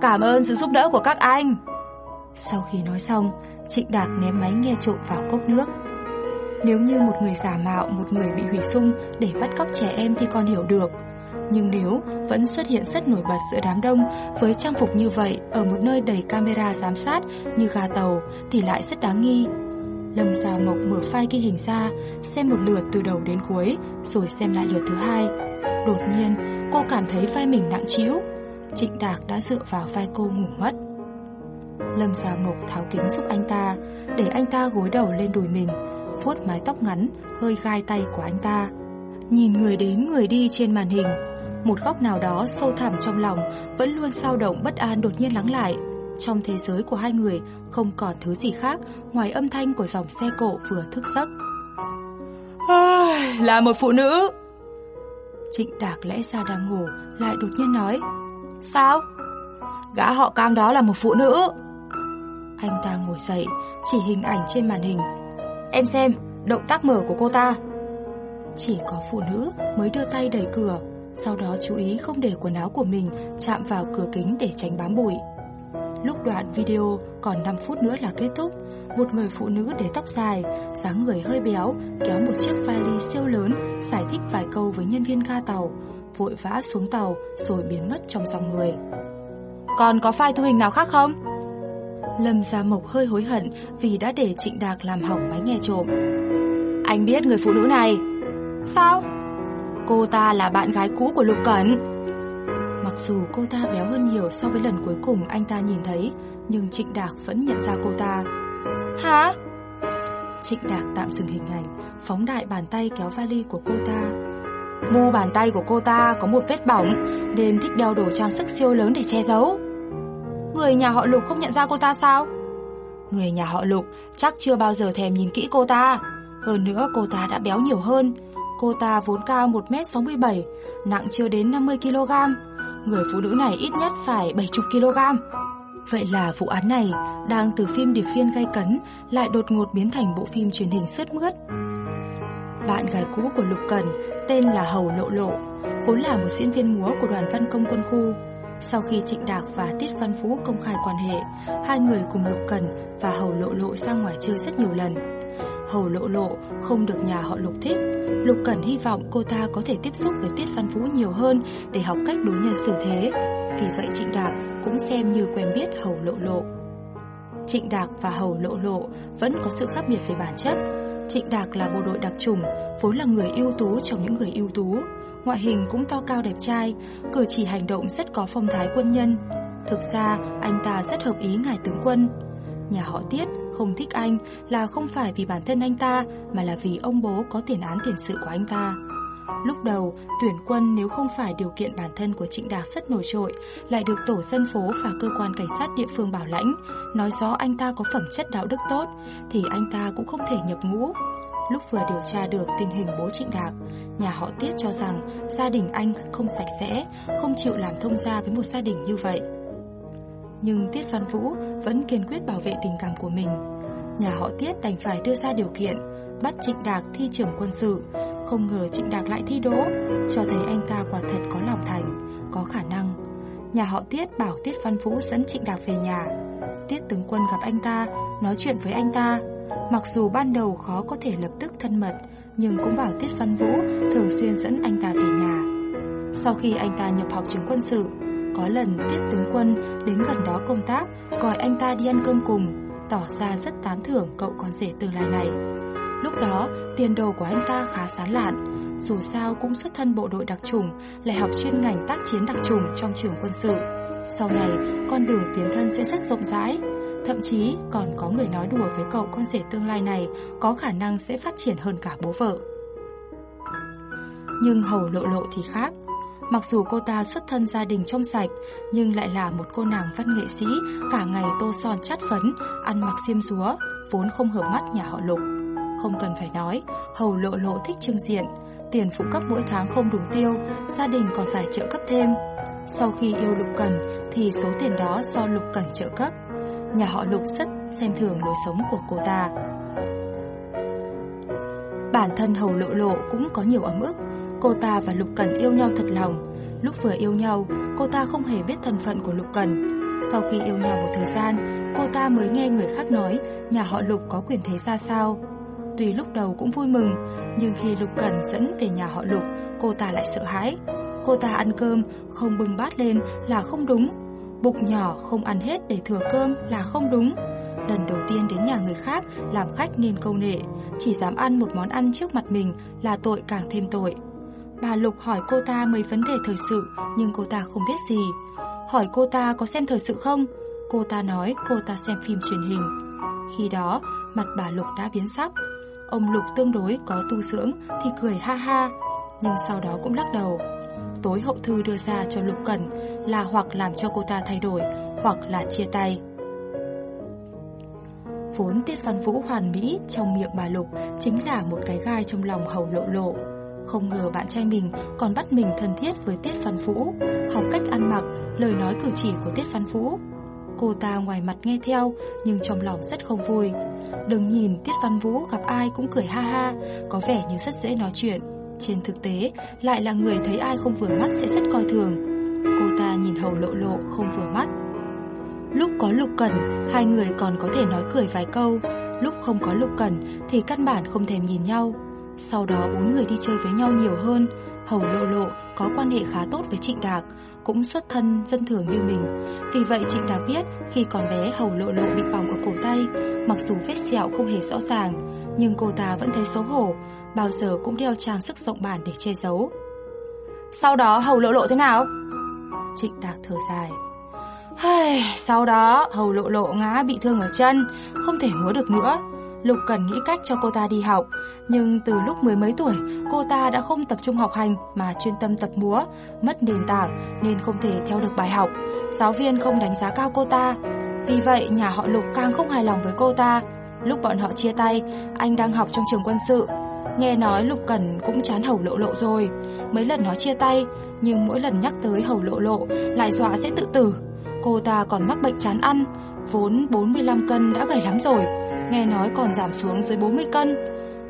Cảm ơn sự giúp đỡ của các anh. Sau khi nói xong, Trịnh Đạt ném máy nghe trộm vào cốc nước. Nếu như một người giả mạo một người bị hủy sung để bắt cóc trẻ em thì còn hiểu được. Nhưng nếu vẫn xuất hiện rất nổi bật giữa đám đông với trang phục như vậy ở một nơi đầy camera giám sát như ga tàu thì lại rất đáng nghi. Lâm Gia Mộc mở file ghi hình ra, xem một lượt từ đầu đến cuối, rồi xem lại lượt thứ hai. Đột nhiên, cô cảm thấy vai mình nặng trĩu. Trịnh Đạc đã dựa vào vai cô ngủ mất. Lâm Gia Mộc tháo kính giúp anh ta, để anh ta gối đầu lên đùi mình, vuốt mái tóc ngắn, hơi gai tay của anh ta. Nhìn người đến người đi trên màn hình, một góc nào đó sâu thẳm trong lòng vẫn luôn sao động bất an đột nhiên lắng lại. Trong thế giới của hai người không còn thứ gì khác ngoài âm thanh của dòng xe cộ vừa thức giấc. À, là một phụ nữ. Trịnh Đạc lẽ ra đang ngủ lại đột nhiên nói Sao? Gã họ cam đó là một phụ nữ. Anh ta ngồi dậy, chỉ hình ảnh trên màn hình. Em xem, động tác mở của cô ta. Chỉ có phụ nữ mới đưa tay đẩy cửa, sau đó chú ý không để quần áo của mình chạm vào cửa kính để tránh bám bụi. Lúc đoạn video còn 5 phút nữa là kết thúc, một người phụ nữ để tóc dài, dáng người hơi béo, kéo một chiếc vali siêu lớn, giải thích vài câu với nhân viên ga tàu, vội vã xuống tàu rồi biến mất trong dòng người. Còn có file thu hình nào khác không? Lâm Gia Mộc hơi hối hận vì đã để Trịnh Đạc làm hỏng máy nghe trộm. Anh biết người phụ nữ này. Sao? Cô ta là bạn gái cũ của Lục Cẩn. Mặc dù cô ta béo hơn nhiều so với lần cuối cùng anh ta nhìn thấy, nhưng Trịnh Đạc vẫn nhận ra cô ta. Hả? Trịnh Đạc tạm dừng hình ảnh, phóng đại bàn tay kéo vali của cô ta. Mu bàn tay của cô ta có một vết bỏng, nên thích đeo đồ trang sức siêu lớn để che giấu. Người nhà họ Lục không nhận ra cô ta sao? Người nhà họ Lục chắc chưa bao giờ thèm nhìn kỹ cô ta. Hơn nữa cô ta đã béo nhiều hơn. Cô ta vốn cao 1m67, nặng chưa đến 50kg. Người phụ nữ này ít nhất phải 70kg. Vậy là vụ án này đang từ phim điệp viên gay cấn lại đột ngột biến thành bộ phim truyền hình sướt mướt. Bạn gái cũ của Lục Cẩn tên là Hầu Lộ Lộ, vốn là một diễn viên múa của đoàn văn công quân khu. Sau khi Trịnh Đạc và Tiết Văn Phú công khai quan hệ, hai người cùng Lục Cẩn và Hầu Lộ Lộ ra ngoài chơi rất nhiều lần. Hầu Lộ Lộ không được nhà họ Lục thích, Lục Cẩn hy vọng cô ta có thể tiếp xúc với Tiết Văn Phú nhiều hơn để học cách đối nhân xử thế. Vì vậy Trịnh Đạc cũng xem như quen biết Hầu Lộ Lộ. Trịnh Đạc và Hầu Lộ Lộ vẫn có sự khác biệt về bản chất. Trịnh Đạc là bộ đội đặc trùng, vốn là người ưu tú trong những người ưu tú. Ngoại hình cũng to cao đẹp trai, cử chỉ hành động rất có phong thái quân nhân. Thực ra, anh ta rất hợp ý ngài tướng quân. Nhà họ Tiết không thích anh là không phải vì bản thân anh ta, mà là vì ông bố có tiền án tiền sự của anh ta. Lúc đầu, tuyển quân nếu không phải điều kiện bản thân của Trịnh Đạt rất nổi trội, lại được tổ dân phố và cơ quan cảnh sát địa phương bảo lãnh, nói rõ anh ta có phẩm chất đạo đức tốt, thì anh ta cũng không thể nhập ngũ. Lúc vừa điều tra được tình hình bố Trịnh Đạc, nhà họ Tiết cho rằng gia đình anh không sạch sẽ, không chịu làm thông gia với một gia đình như vậy. Nhưng Tiết Văn Vũ vẫn kiên quyết bảo vệ tình cảm của mình. Nhà họ Tiết đành phải đưa ra điều kiện, bắt Trịnh Đạc thi trưởng quân sự, không ngờ Trịnh Đạc lại thi đỗ, cho thấy anh ta quả thật có lòng thành, có khả năng. Nhà họ Tiết bảo Tiết Văn Vũ dẫn Trịnh Đạc về nhà. Tiết tướng quân gặp anh ta, nói chuyện với anh ta. Mặc dù ban đầu khó có thể lập tức thân mật, nhưng cũng bảo Tiết Văn Vũ thường xuyên dẫn anh ta về nhà. Sau khi anh ta nhập học trường quân sự, có lần Tiết tướng quân đến gần đó công tác, gọi anh ta đi ăn cơm cùng, tỏ ra rất tán thưởng cậu con rể tương lai này. Lúc đó, tiền đồ của anh ta khá sán lạn, dù sao cũng xuất thân bộ đội đặc trùng, lại học chuyên ngành tác chiến đặc trùng trong trường quân sự. Sau này, con đường tiến thân sẽ rất rộng rãi, thậm chí còn có người nói đùa với cậu con rể tương lai này có khả năng sẽ phát triển hơn cả bố vợ. Nhưng hầu lộ lộ thì khác. Mặc dù cô ta xuất thân gia đình trong sạch, nhưng lại là một cô nàng văn nghệ sĩ, cả ngày tô son chát phấn, ăn mặc xiêm xúa, vốn không hợp mắt nhà họ lục. Không cần phải nói, hầu lộ lộ thích trưng diện, tiền phụ cấp mỗi tháng không đủ tiêu, gia đình còn phải trợ cấp thêm. Sau khi yêu Lục Cần thì số tiền đó do Lục Cần trợ cấp. Nhà họ Lục rất xem thường lối sống của cô ta. Bản thân hầu lộ lộ cũng có nhiều ấm ức, Cô ta và Lục Cẩn yêu nhau thật lòng. Lúc vừa yêu nhau, cô ta không hề biết thân phận của Lục Cẩn. Sau khi yêu nhau một thời gian, cô ta mới nghe người khác nói nhà họ Lục có quyền thế ra sao. Tuy lúc đầu cũng vui mừng, nhưng khi Lục Cẩn dẫn về nhà họ Lục, cô ta lại sợ hãi. Cô ta ăn cơm, không bưng bát lên là không đúng. Bụng nhỏ không ăn hết để thừa cơm là không đúng. Lần đầu tiên đến nhà người khác làm khách nên câu nệ, chỉ dám ăn một món ăn trước mặt mình là tội càng thêm tội. Bà Lục hỏi cô ta mấy vấn đề thời sự nhưng cô ta không biết gì. Hỏi cô ta có xem thời sự không? Cô ta nói cô ta xem phim truyền hình. Khi đó, mặt bà Lục đã biến sắc. Ông Lục tương đối có tu dưỡng thì cười ha ha, nhưng sau đó cũng lắc đầu. Tối hậu thư đưa ra cho Lục Cẩn là hoặc làm cho cô ta thay đổi, hoặc là chia tay. Vốn Tiết Văn Vũ hoàn mỹ trong miệng bà Lục chính là một cái gai trong lòng hầu lộ lộ. Không ngờ bạn trai mình còn bắt mình thân thiết với Tiết Văn Vũ, học cách ăn mặc, lời nói cử chỉ của Tiết Văn Vũ. Cô ta ngoài mặt nghe theo nhưng trong lòng rất không vui. Đừng nhìn Tiết Văn Vũ gặp ai cũng cười ha ha, có vẻ như rất dễ nói chuyện. Trên thực tế, lại là người thấy ai không vừa mắt sẽ rất coi thường. Cô ta nhìn hầu lộ lộ không vừa mắt. Lúc có lục cẩn, hai người còn có thể nói cười vài câu. Lúc không có lục cẩn thì căn bản không thèm nhìn nhau. Sau đó bốn người đi chơi với nhau nhiều hơn. Hầu lộ lộ có quan hệ khá tốt với Trịnh Đạc, cũng xuất thân dân thường như mình. Vì vậy Trịnh Đạc biết khi còn bé hầu lộ lộ bị bỏng ở cổ tay, mặc dù vết sẹo không hề rõ ràng, nhưng cô ta vẫn thấy xấu hổ, bao giờ cũng đeo trang sức rộng bản để che giấu. Sau đó hầu lộ lộ thế nào? Trịnh Đạc thở dài. Hây, sau đó hầu lộ lộ ngã bị thương ở chân, không thể múa được nữa. Lục cần nghĩ cách cho cô ta đi học, nhưng từ lúc mười mấy tuổi, cô ta đã không tập trung học hành mà chuyên tâm tập múa, mất nền tảng nên không thể theo được bài học. Giáo viên không đánh giá cao cô ta. Vì vậy, nhà họ Lục càng không hài lòng với cô ta. Lúc bọn họ chia tay, anh đang học trong trường quân sự. Nghe nói Lục Cẩn cũng chán hầu lộ lộ rồi. Mấy lần nói chia tay, nhưng mỗi lần nhắc tới hầu lộ lộ lại dọa sẽ tự tử. Cô ta còn mắc bệnh chán ăn, vốn 45 cân đã gầy lắm rồi, nghe nói còn giảm xuống dưới 40 cân.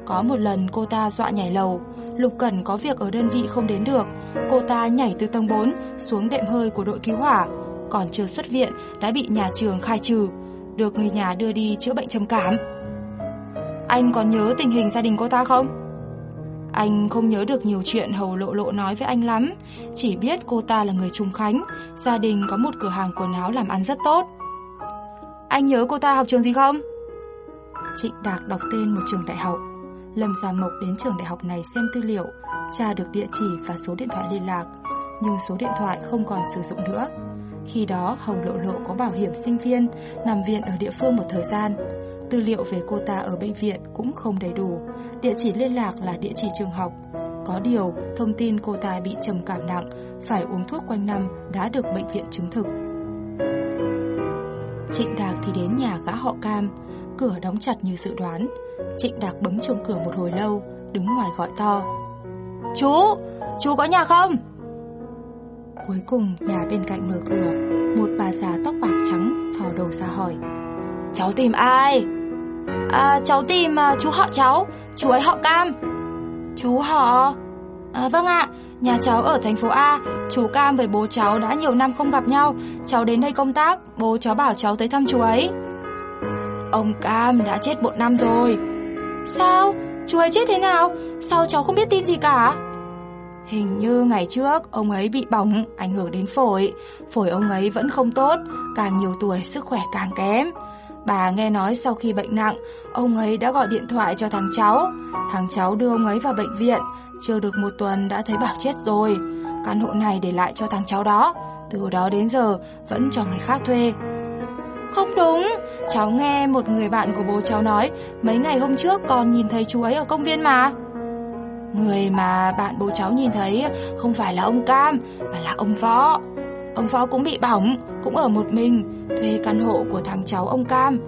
Có một lần cô ta dọa nhảy lầu, Lục Cẩn có việc ở đơn vị không đến được, cô ta nhảy từ tầng 4 xuống đệm hơi của đội cứu hỏa, còn chưa xuất viện đã bị nhà trường khai trừ, được người nhà đưa đi chữa bệnh trầm cảm. Anh còn nhớ tình hình gia đình cô ta không? Anh không nhớ được nhiều chuyện Hầu Lộ Lộ nói với anh lắm, chỉ biết cô ta là người Trung Khánh, gia đình có một cửa hàng quần áo làm ăn rất tốt. Anh nhớ cô ta học trường gì không? Trịnh Đạc đọc tên một trường đại học. Lâm Gia Mộc đến trường đại học này xem tư liệu, tra được địa chỉ và số điện thoại liên lạc, nhưng số điện thoại không còn sử dụng nữa. Khi đó, Hầu Lộ Lộ có bảo hiểm sinh viên, nằm viện ở địa phương một thời gian. Tư liệu về cô ta ở bệnh viện cũng không đầy đủ, địa chỉ liên lạc là địa chỉ trường học. Có điều, thông tin cô ta bị trầm cảm nặng, phải uống thuốc quanh năm đã được bệnh viện chứng thực. Trịnh Đạc thì đến nhà gã họ Cam, cửa đóng chặt như dự đoán. Trịnh Đạc bấm chuông cửa một hồi lâu, đứng ngoài gọi to. Chú, chú có nhà không? Cuối cùng nhà bên cạnh mở cửa, một bà già tóc bạc trắng thò đầu ra hỏi. Cháu tìm ai? À, cháu tìm à, chú họ cháu, chú ấy họ Cam. Chú họ? À, vâng ạ, nhà cháu ở thành phố A, chú Cam với bố cháu đã nhiều năm không gặp nhau, cháu đến đây công tác, bố cháu bảo cháu tới thăm chú ấy. Ông Cam đã chết một năm rồi. Sao? Chú ấy chết thế nào? Sao cháu không biết tin gì cả? Hình như ngày trước ông ấy bị bỏng, ảnh hưởng đến phổi. Phổi ông ấy vẫn không tốt, càng nhiều tuổi sức khỏe càng kém. Bà nghe nói sau khi bệnh nặng, ông ấy đã gọi điện thoại cho thằng cháu. Thằng cháu đưa ông ấy vào bệnh viện, chưa được một tuần đã thấy bảo chết rồi. Căn hộ này để lại cho thằng cháu đó, từ đó đến giờ vẫn cho người khác thuê. Không đúng, cháu nghe một người bạn của bố cháu nói mấy ngày hôm trước còn nhìn thấy chú ấy ở công viên mà. Người mà bạn bố cháu nhìn thấy không phải là ông Cam mà là ông Võ. Ông Võ cũng bị bỏng, cũng ở một mình, thuê căn hộ của thằng cháu ông Cam.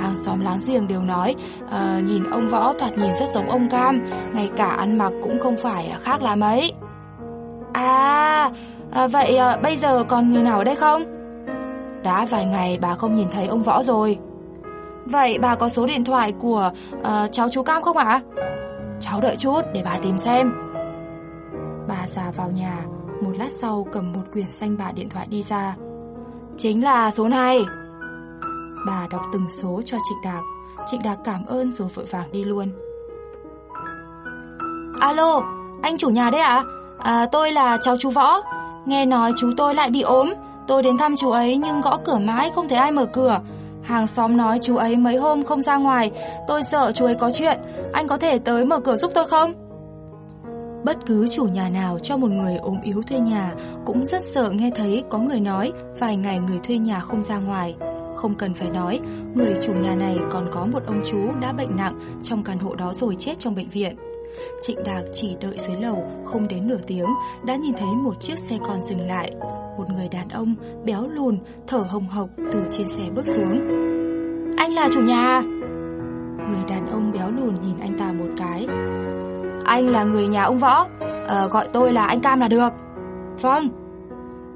Hàng xóm láng giềng đều nói uh, nhìn ông Võ thoạt nhìn rất giống ông Cam, ngay cả ăn mặc cũng không phải khác là mấy. À, à vậy à, bây giờ còn người nào ở đây không? Đã vài ngày bà không nhìn thấy ông Võ rồi. Vậy bà có số điện thoại của uh, cháu chú Cam không ạ? Cháu đợi chút để bà tìm xem. bà già vào nhà, một lát sau cầm một quyển xanh bà điện thoại đi ra. Chính là số này. Bà đọc từng số cho Trịnh Đạc. Trịnh Đạc cảm ơn rồi vội vàng đi luôn. Alo, anh chủ nhà đấy ạ? À? tôi là cháu chú Võ. Nghe nói chú tôi lại bị ốm. Tôi đến thăm chú ấy nhưng gõ cửa mãi không thấy ai mở cửa. Hàng xóm nói chú ấy mấy hôm không ra ngoài. Tôi sợ chú ấy có chuyện. Anh có thể tới mở cửa giúp tôi không? Bất cứ chủ nhà nào cho một người ốm yếu thuê nhà cũng rất sợ nghe thấy có người nói vài ngày người thuê nhà không ra ngoài. Không cần phải nói, người chủ nhà này còn có một ông chú đã bệnh nặng trong căn hộ đó rồi chết trong bệnh viện. Trịnh Đạc chỉ đợi dưới lầu không đến nửa tiếng đã nhìn thấy một chiếc xe con dừng lại. Một người đàn ông béo lùn, thở hồng hộc từ trên xe bước xuống. Anh là chủ nhà Người đàn ông béo lùn nhìn anh ta một. Anh là người nhà ông Võ, à, gọi tôi là anh Cam là được. Vâng.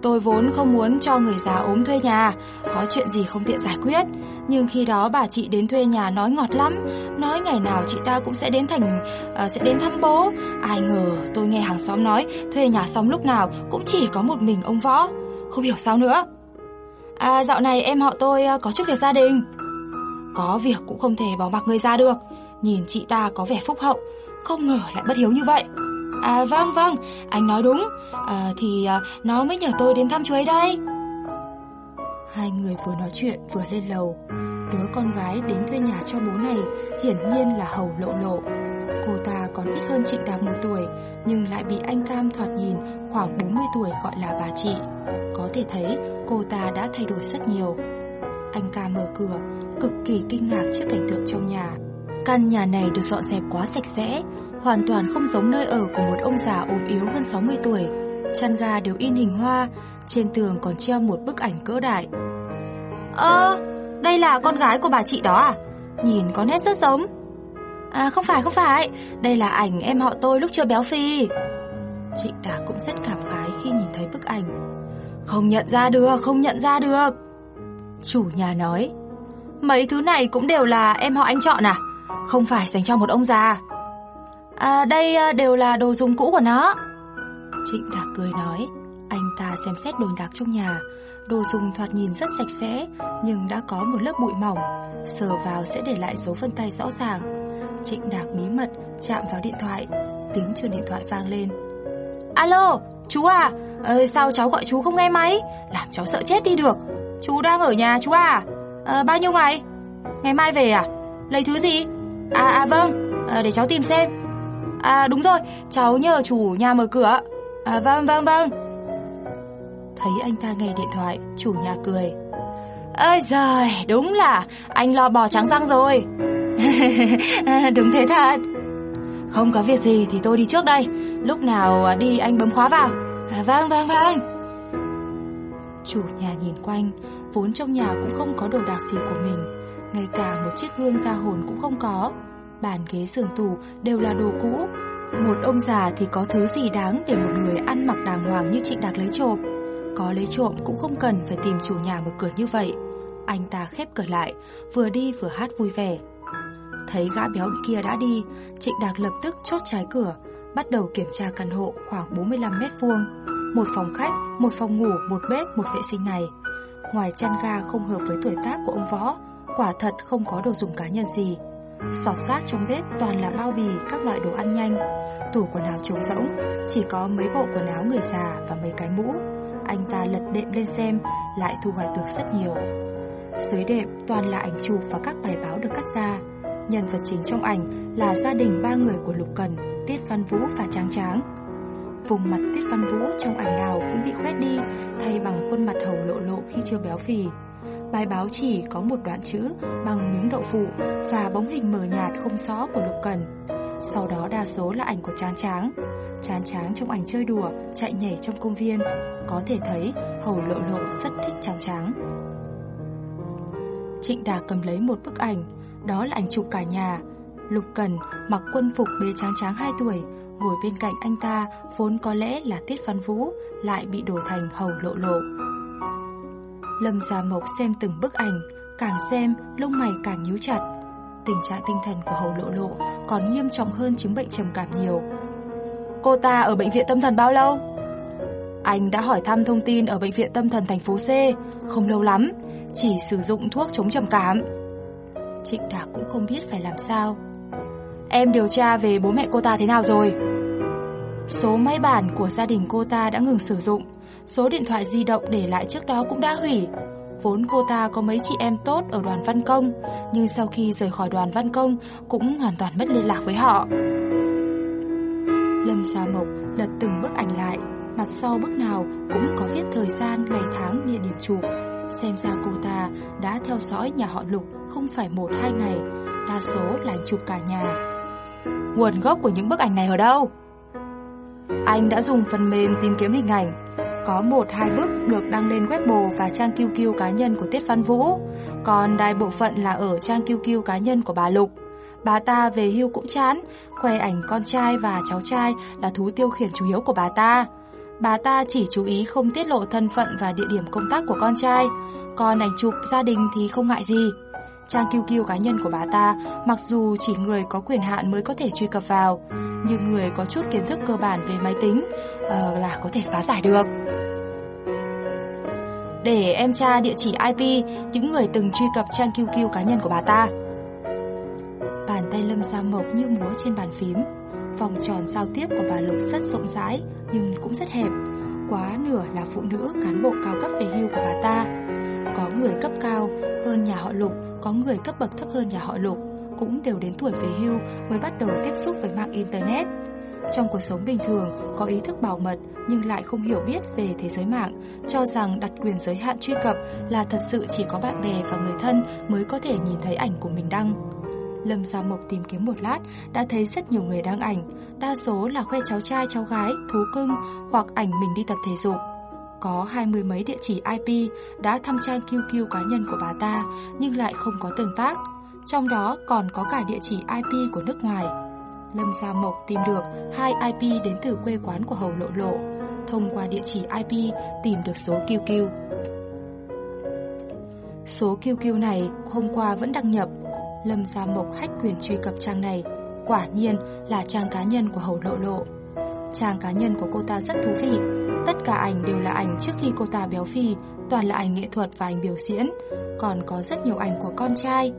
Tôi vốn không muốn cho người già ốm thuê nhà, có chuyện gì không tiện giải quyết. Nhưng khi đó bà chị đến thuê nhà nói ngọt lắm, nói ngày nào chị ta cũng sẽ đến thành uh, sẽ đến thăm bố. Ai ngờ tôi nghe hàng xóm nói thuê nhà xong lúc nào cũng chỉ có một mình ông Võ. Không hiểu sao nữa. À dạo này em họ tôi ờ, có chút việc gia đình. Có việc cũng không thể bỏ mặc người ra được. Nhìn chị ta có vẻ phúc hậu, không ngờ lại bất hiếu như vậy. À vâng vâng, anh nói đúng. À, thì à, nó mới nhờ tôi đến thăm chú ấy đây. Hai người vừa nói chuyện vừa lên lầu. Đứa con gái đến thuê nhà cho bố này hiển nhiên là hầu lộ lộ. Cô ta còn ít hơn chị đào một tuổi, nhưng lại bị anh Cam thoạt nhìn khoảng 40 tuổi gọi là bà chị. Có thể thấy cô ta đã thay đổi rất nhiều. Anh Cam mở cửa, cực kỳ kinh ngạc trước cảnh tượng trong nhà. Căn nhà này được dọn dẹp quá sạch sẽ, hoàn toàn không giống nơi ở của một ông già ốm yếu hơn 60 tuổi. Chăn ga đều in hình hoa, trên tường còn treo một bức ảnh cỡ đại. Ơ, đây là con gái của bà chị đó à? Nhìn có nét rất giống. À không phải không phải, đây là ảnh em họ tôi lúc chưa béo phì. Trịnh Đà cũng rất cảm khái khi nhìn thấy bức ảnh. Không nhận ra được, không nhận ra được. Chủ nhà nói, mấy thứ này cũng đều là em họ anh chọn à? Không phải dành cho một ông già. À đây à, đều là đồ dùng cũ của nó. Trịnh Đạc cười nói, anh ta xem xét đồ đạc trong nhà, đồ dùng thoạt nhìn rất sạch sẽ, nhưng đã có một lớp bụi mỏng, sờ vào sẽ để lại dấu vân tay rõ ràng. Trịnh Đạc bí mật chạm vào điện thoại, tiếng chuông điện thoại vang lên. Alo, chú à, ờ, sao cháu gọi chú không nghe máy? Làm cháu sợ chết đi được. Chú đang ở nhà chú à? à bao nhiêu ngày? Ngày mai về à? Lấy thứ gì? À à vâng, à, để cháu tìm xem. À đúng rồi, cháu nhờ chủ nhà mở cửa. À vâng vâng vâng. Thấy anh ta nghe điện thoại, chủ nhà cười. Ơi giời, đúng là anh lo bò trắng răng rồi. đúng thế thật. Không có việc gì thì tôi đi trước đây. Lúc nào đi anh bấm khóa vào. À, vâng vâng vâng. Chủ nhà nhìn quanh, vốn trong nhà cũng không có đồ đạc gì của mình, ngay cả một chiếc gương ra hồn cũng không có. Bàn ghế giường tủ đều là đồ cũ. Một ông già thì có thứ gì đáng để một người ăn mặc đàng hoàng như chị Đạc lấy trộm. Có lấy trộm cũng không cần phải tìm chủ nhà mở cửa như vậy. Anh ta khép cửa lại, vừa đi vừa hát vui vẻ. Thấy gã béo kia đã đi, Trịnh Đạc lập tức chốt trái cửa, bắt đầu kiểm tra căn hộ khoảng 45 mét vuông, một phòng khách, một phòng ngủ, một bếp, một vệ sinh này. Ngoài chăn ga không hợp với tuổi tác của ông Võ, quả thật không có đồ dùng cá nhân gì. Sọt sát trong bếp toàn là bao bì các loại đồ ăn nhanh, tủ quần áo trống rỗng, chỉ có mấy bộ quần áo người già và mấy cái mũ. Anh ta lật đệm lên xem, lại thu hoạch được rất nhiều. Dưới đệm toàn là ảnh chụp và các bài báo được cắt ra. Nhân vật chính trong ảnh là gia đình ba người của Lục Cần, Tiết Văn Vũ và Tráng Tráng. Vùng mặt Tiết Văn Vũ trong ảnh nào cũng bị khoét đi, thay bằng khuôn mặt hầu lộ lộ khi chưa béo phì. Bài báo chỉ có một đoạn chữ bằng miếng đậu phụ và bóng hình mờ nhạt không rõ của Lục Cần. Sau đó đa số là ảnh của Chán Tráng. Chán Tráng trong ảnh chơi đùa, chạy nhảy trong công viên. Có thể thấy hầu lộ lộ rất thích Chán Tráng. Trịnh Đà cầm lấy một bức ảnh, đó là ảnh chụp cả nhà. Lục Cần mặc quân phục bê Tráng Tráng 2 tuổi, ngồi bên cạnh anh ta vốn có lẽ là Tiết Văn Vũ, lại bị đổi thành hầu lộ lộ. Lâm Gia Mộc xem từng bức ảnh, càng xem lông mày càng nhíu chặt. Tình trạng tinh thần của hầu lộ lộ còn nghiêm trọng hơn chứng bệnh trầm cảm nhiều. Cô ta ở bệnh viện tâm thần bao lâu? Anh đã hỏi thăm thông tin ở bệnh viện tâm thần thành phố C, không lâu lắm, chỉ sử dụng thuốc chống trầm cảm. Trịnh Đạc cũng không biết phải làm sao. Em điều tra về bố mẹ cô ta thế nào rồi? Số máy bản của gia đình cô ta đã ngừng sử dụng, số điện thoại di động để lại trước đó cũng đã hủy. Vốn cô ta có mấy chị em tốt ở đoàn văn công, nhưng sau khi rời khỏi đoàn văn công cũng hoàn toàn mất liên lạc với họ. Lâm Gia Mộc lật từng bức ảnh lại, mặt sau bức nào cũng có viết thời gian, ngày tháng, địa điểm chụp. Xem ra cô ta đã theo dõi nhà họ Lục không phải một hai ngày, đa số là chụp cả nhà. Nguồn gốc của những bức ảnh này ở đâu? Anh đã dùng phần mềm tìm kiếm hình ảnh. Có một hai bức được đăng lên web bồ và trang QQ cá nhân của Tiết Văn Vũ, còn đại bộ phận là ở trang QQ cá nhân của bà Lục. Bà ta về hưu cũng chán, khoe ảnh con trai và cháu trai là thú tiêu khiển chủ yếu của bà ta. Bà ta chỉ chú ý không tiết lộ thân phận và địa điểm công tác của con trai, còn ảnh chụp gia đình thì không ngại gì. Trang QQ cá nhân của bà ta, mặc dù chỉ người có quyền hạn mới có thể truy cập vào, nhưng người có chút kiến thức cơ bản về máy tính uh, là có thể phá giải được. Để em tra địa chỉ IP những người từng truy cập trang QQ cá nhân của bà ta. Bàn tay Lâm Gia Mộc như múa trên bàn phím. Vòng tròn giao tiếp của bà Lục rất rộng rãi nhưng cũng rất hẹp. Quá nửa là phụ nữ cán bộ cao cấp về hưu của bà ta. Có người cấp cao hơn nhà họ Lục, có người cấp bậc thấp hơn nhà họ Lục, cũng đều đến tuổi về hưu mới bắt đầu tiếp xúc với mạng Internet. Trong cuộc sống bình thường, có ý thức bảo mật nhưng lại không hiểu biết về thế giới mạng, cho rằng đặt quyền giới hạn truy cập là thật sự chỉ có bạn bè và người thân mới có thể nhìn thấy ảnh của mình đăng. Lâm Gia Mộc tìm kiếm một lát đã thấy rất nhiều người đăng ảnh, đa số là khoe cháu trai cháu gái, thú cưng hoặc ảnh mình đi tập thể dục. Có hai mươi mấy địa chỉ IP đã thăm trang QQ cá nhân của bà ta nhưng lại không có tương tác. Trong đó còn có cả địa chỉ IP của nước ngoài. Lâm Gia Mộc tìm được hai IP đến từ quê quán của Hầu Lộ Lộ, thông qua địa chỉ IP tìm được số QQ. Số QQ này hôm qua vẫn đăng nhập, Lâm Gia Mộc hách quyền truy cập trang này, quả nhiên là trang cá nhân của Hầu Lộ Lộ. Trang cá nhân của cô ta rất thú vị, tất cả ảnh đều là ảnh trước khi cô ta béo phì, toàn là ảnh nghệ thuật và ảnh biểu diễn, còn có rất nhiều ảnh của con trai.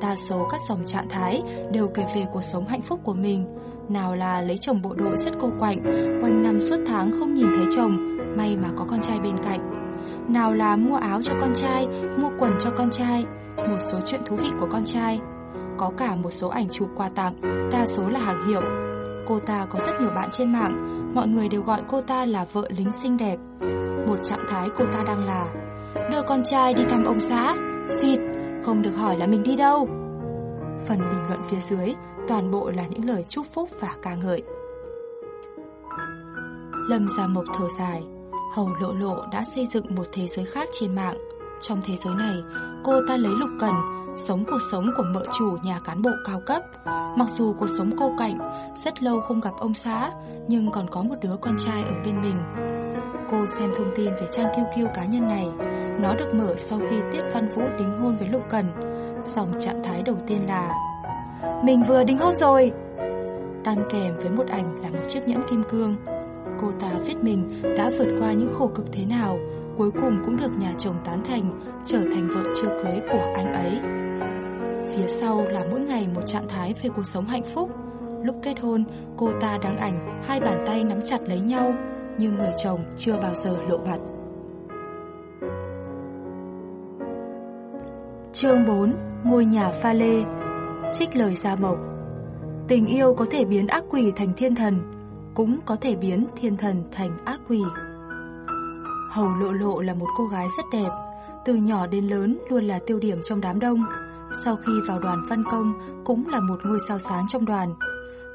Đa số các dòng trạng thái đều kể về cuộc sống hạnh phúc của mình, nào là lấy chồng bộ đội rất cô quạnh, quanh năm suốt tháng không nhìn thấy chồng, may mà có con trai bên cạnh. Nào là mua áo cho con trai, mua quần cho con trai, một số chuyện thú vị của con trai. Có cả một số ảnh chụp quà tặng, đa số là hàng hiệu. Cô ta có rất nhiều bạn trên mạng, mọi người đều gọi cô ta là vợ lính xinh đẹp. Một trạng thái cô ta đang là đưa con trai đi thăm ông xã, suýt, không được hỏi là mình đi đâu. Phần bình luận phía dưới toàn bộ là những lời chúc phúc và ca ngợi. Lâm Gia Mộc thở dài, Hầu Lộ Lộ đã xây dựng một thế giới khác trên mạng. Trong thế giới này, cô ta lấy Lục Cần, sống cuộc sống của mợ chủ nhà cán bộ cao cấp. Mặc dù cuộc sống cô cạnh, rất lâu không gặp ông xã, nhưng còn có một đứa con trai ở bên mình. Cô xem thông tin về trang QQ cá nhân này. Nó được mở sau khi Tiết Văn Vũ đính hôn với Lục Cần. Dòng trạng thái đầu tiên là Mình vừa đính hôn rồi! Đăng kèm với một ảnh là một chiếc nhẫn kim cương. Cô ta viết mình đã vượt qua những khổ cực thế nào, cuối cùng cũng được nhà chồng tán thành, trở thành vợ chưa cưới của anh ấy. Phía sau là mỗi ngày một trạng thái về cuộc sống hạnh phúc. Lúc kết hôn, cô ta đăng ảnh hai bàn tay nắm chặt lấy nhau, nhưng người chồng chưa bao giờ lộ mặt. Chương 4 Ngôi nhà pha lê. Trích lời Gia Mộc. Tình yêu có thể biến ác quỷ thành thiên thần, Cũng có thể biến thiên thần thành ác quỷ. Hầu Lộ Lộ là một cô gái rất đẹp, Từ nhỏ đến lớn luôn là tiêu điểm trong đám đông. Sau khi vào đoàn văn công, Cũng là một ngôi sao sáng trong đoàn.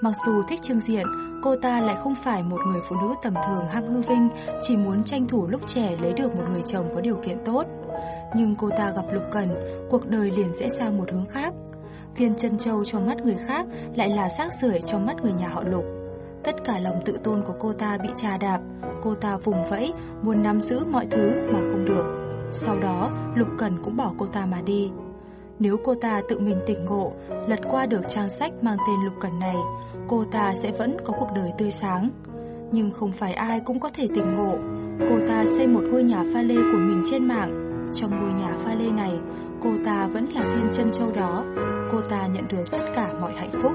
Mặc dù thích trương diện, Cô ta lại không phải một người phụ nữ tầm thường ham hư vinh, Chỉ muốn tranh thủ lúc trẻ lấy được một người chồng có điều kiện tốt nhưng cô ta gặp Lục Cần, cuộc đời liền sẽ sang một hướng khác. Viên chân châu trong mắt người khác lại là xác sưởi trong mắt người nhà họ Lục. Tất cả lòng tự tôn của cô ta bị trà đạp, cô ta vùng vẫy, muốn nắm giữ mọi thứ mà không được. Sau đó, Lục Cần cũng bỏ cô ta mà đi. Nếu cô ta tự mình tỉnh ngộ, lật qua được trang sách mang tên Lục Cần này, cô ta sẽ vẫn có cuộc đời tươi sáng. Nhưng không phải ai cũng có thể tỉnh ngộ. Cô ta xây một ngôi nhà pha lê của mình trên mạng. Trong ngôi nhà pha lê này, cô ta vẫn là viên chân châu đó. Cô ta nhận được tất cả mọi hạnh phúc.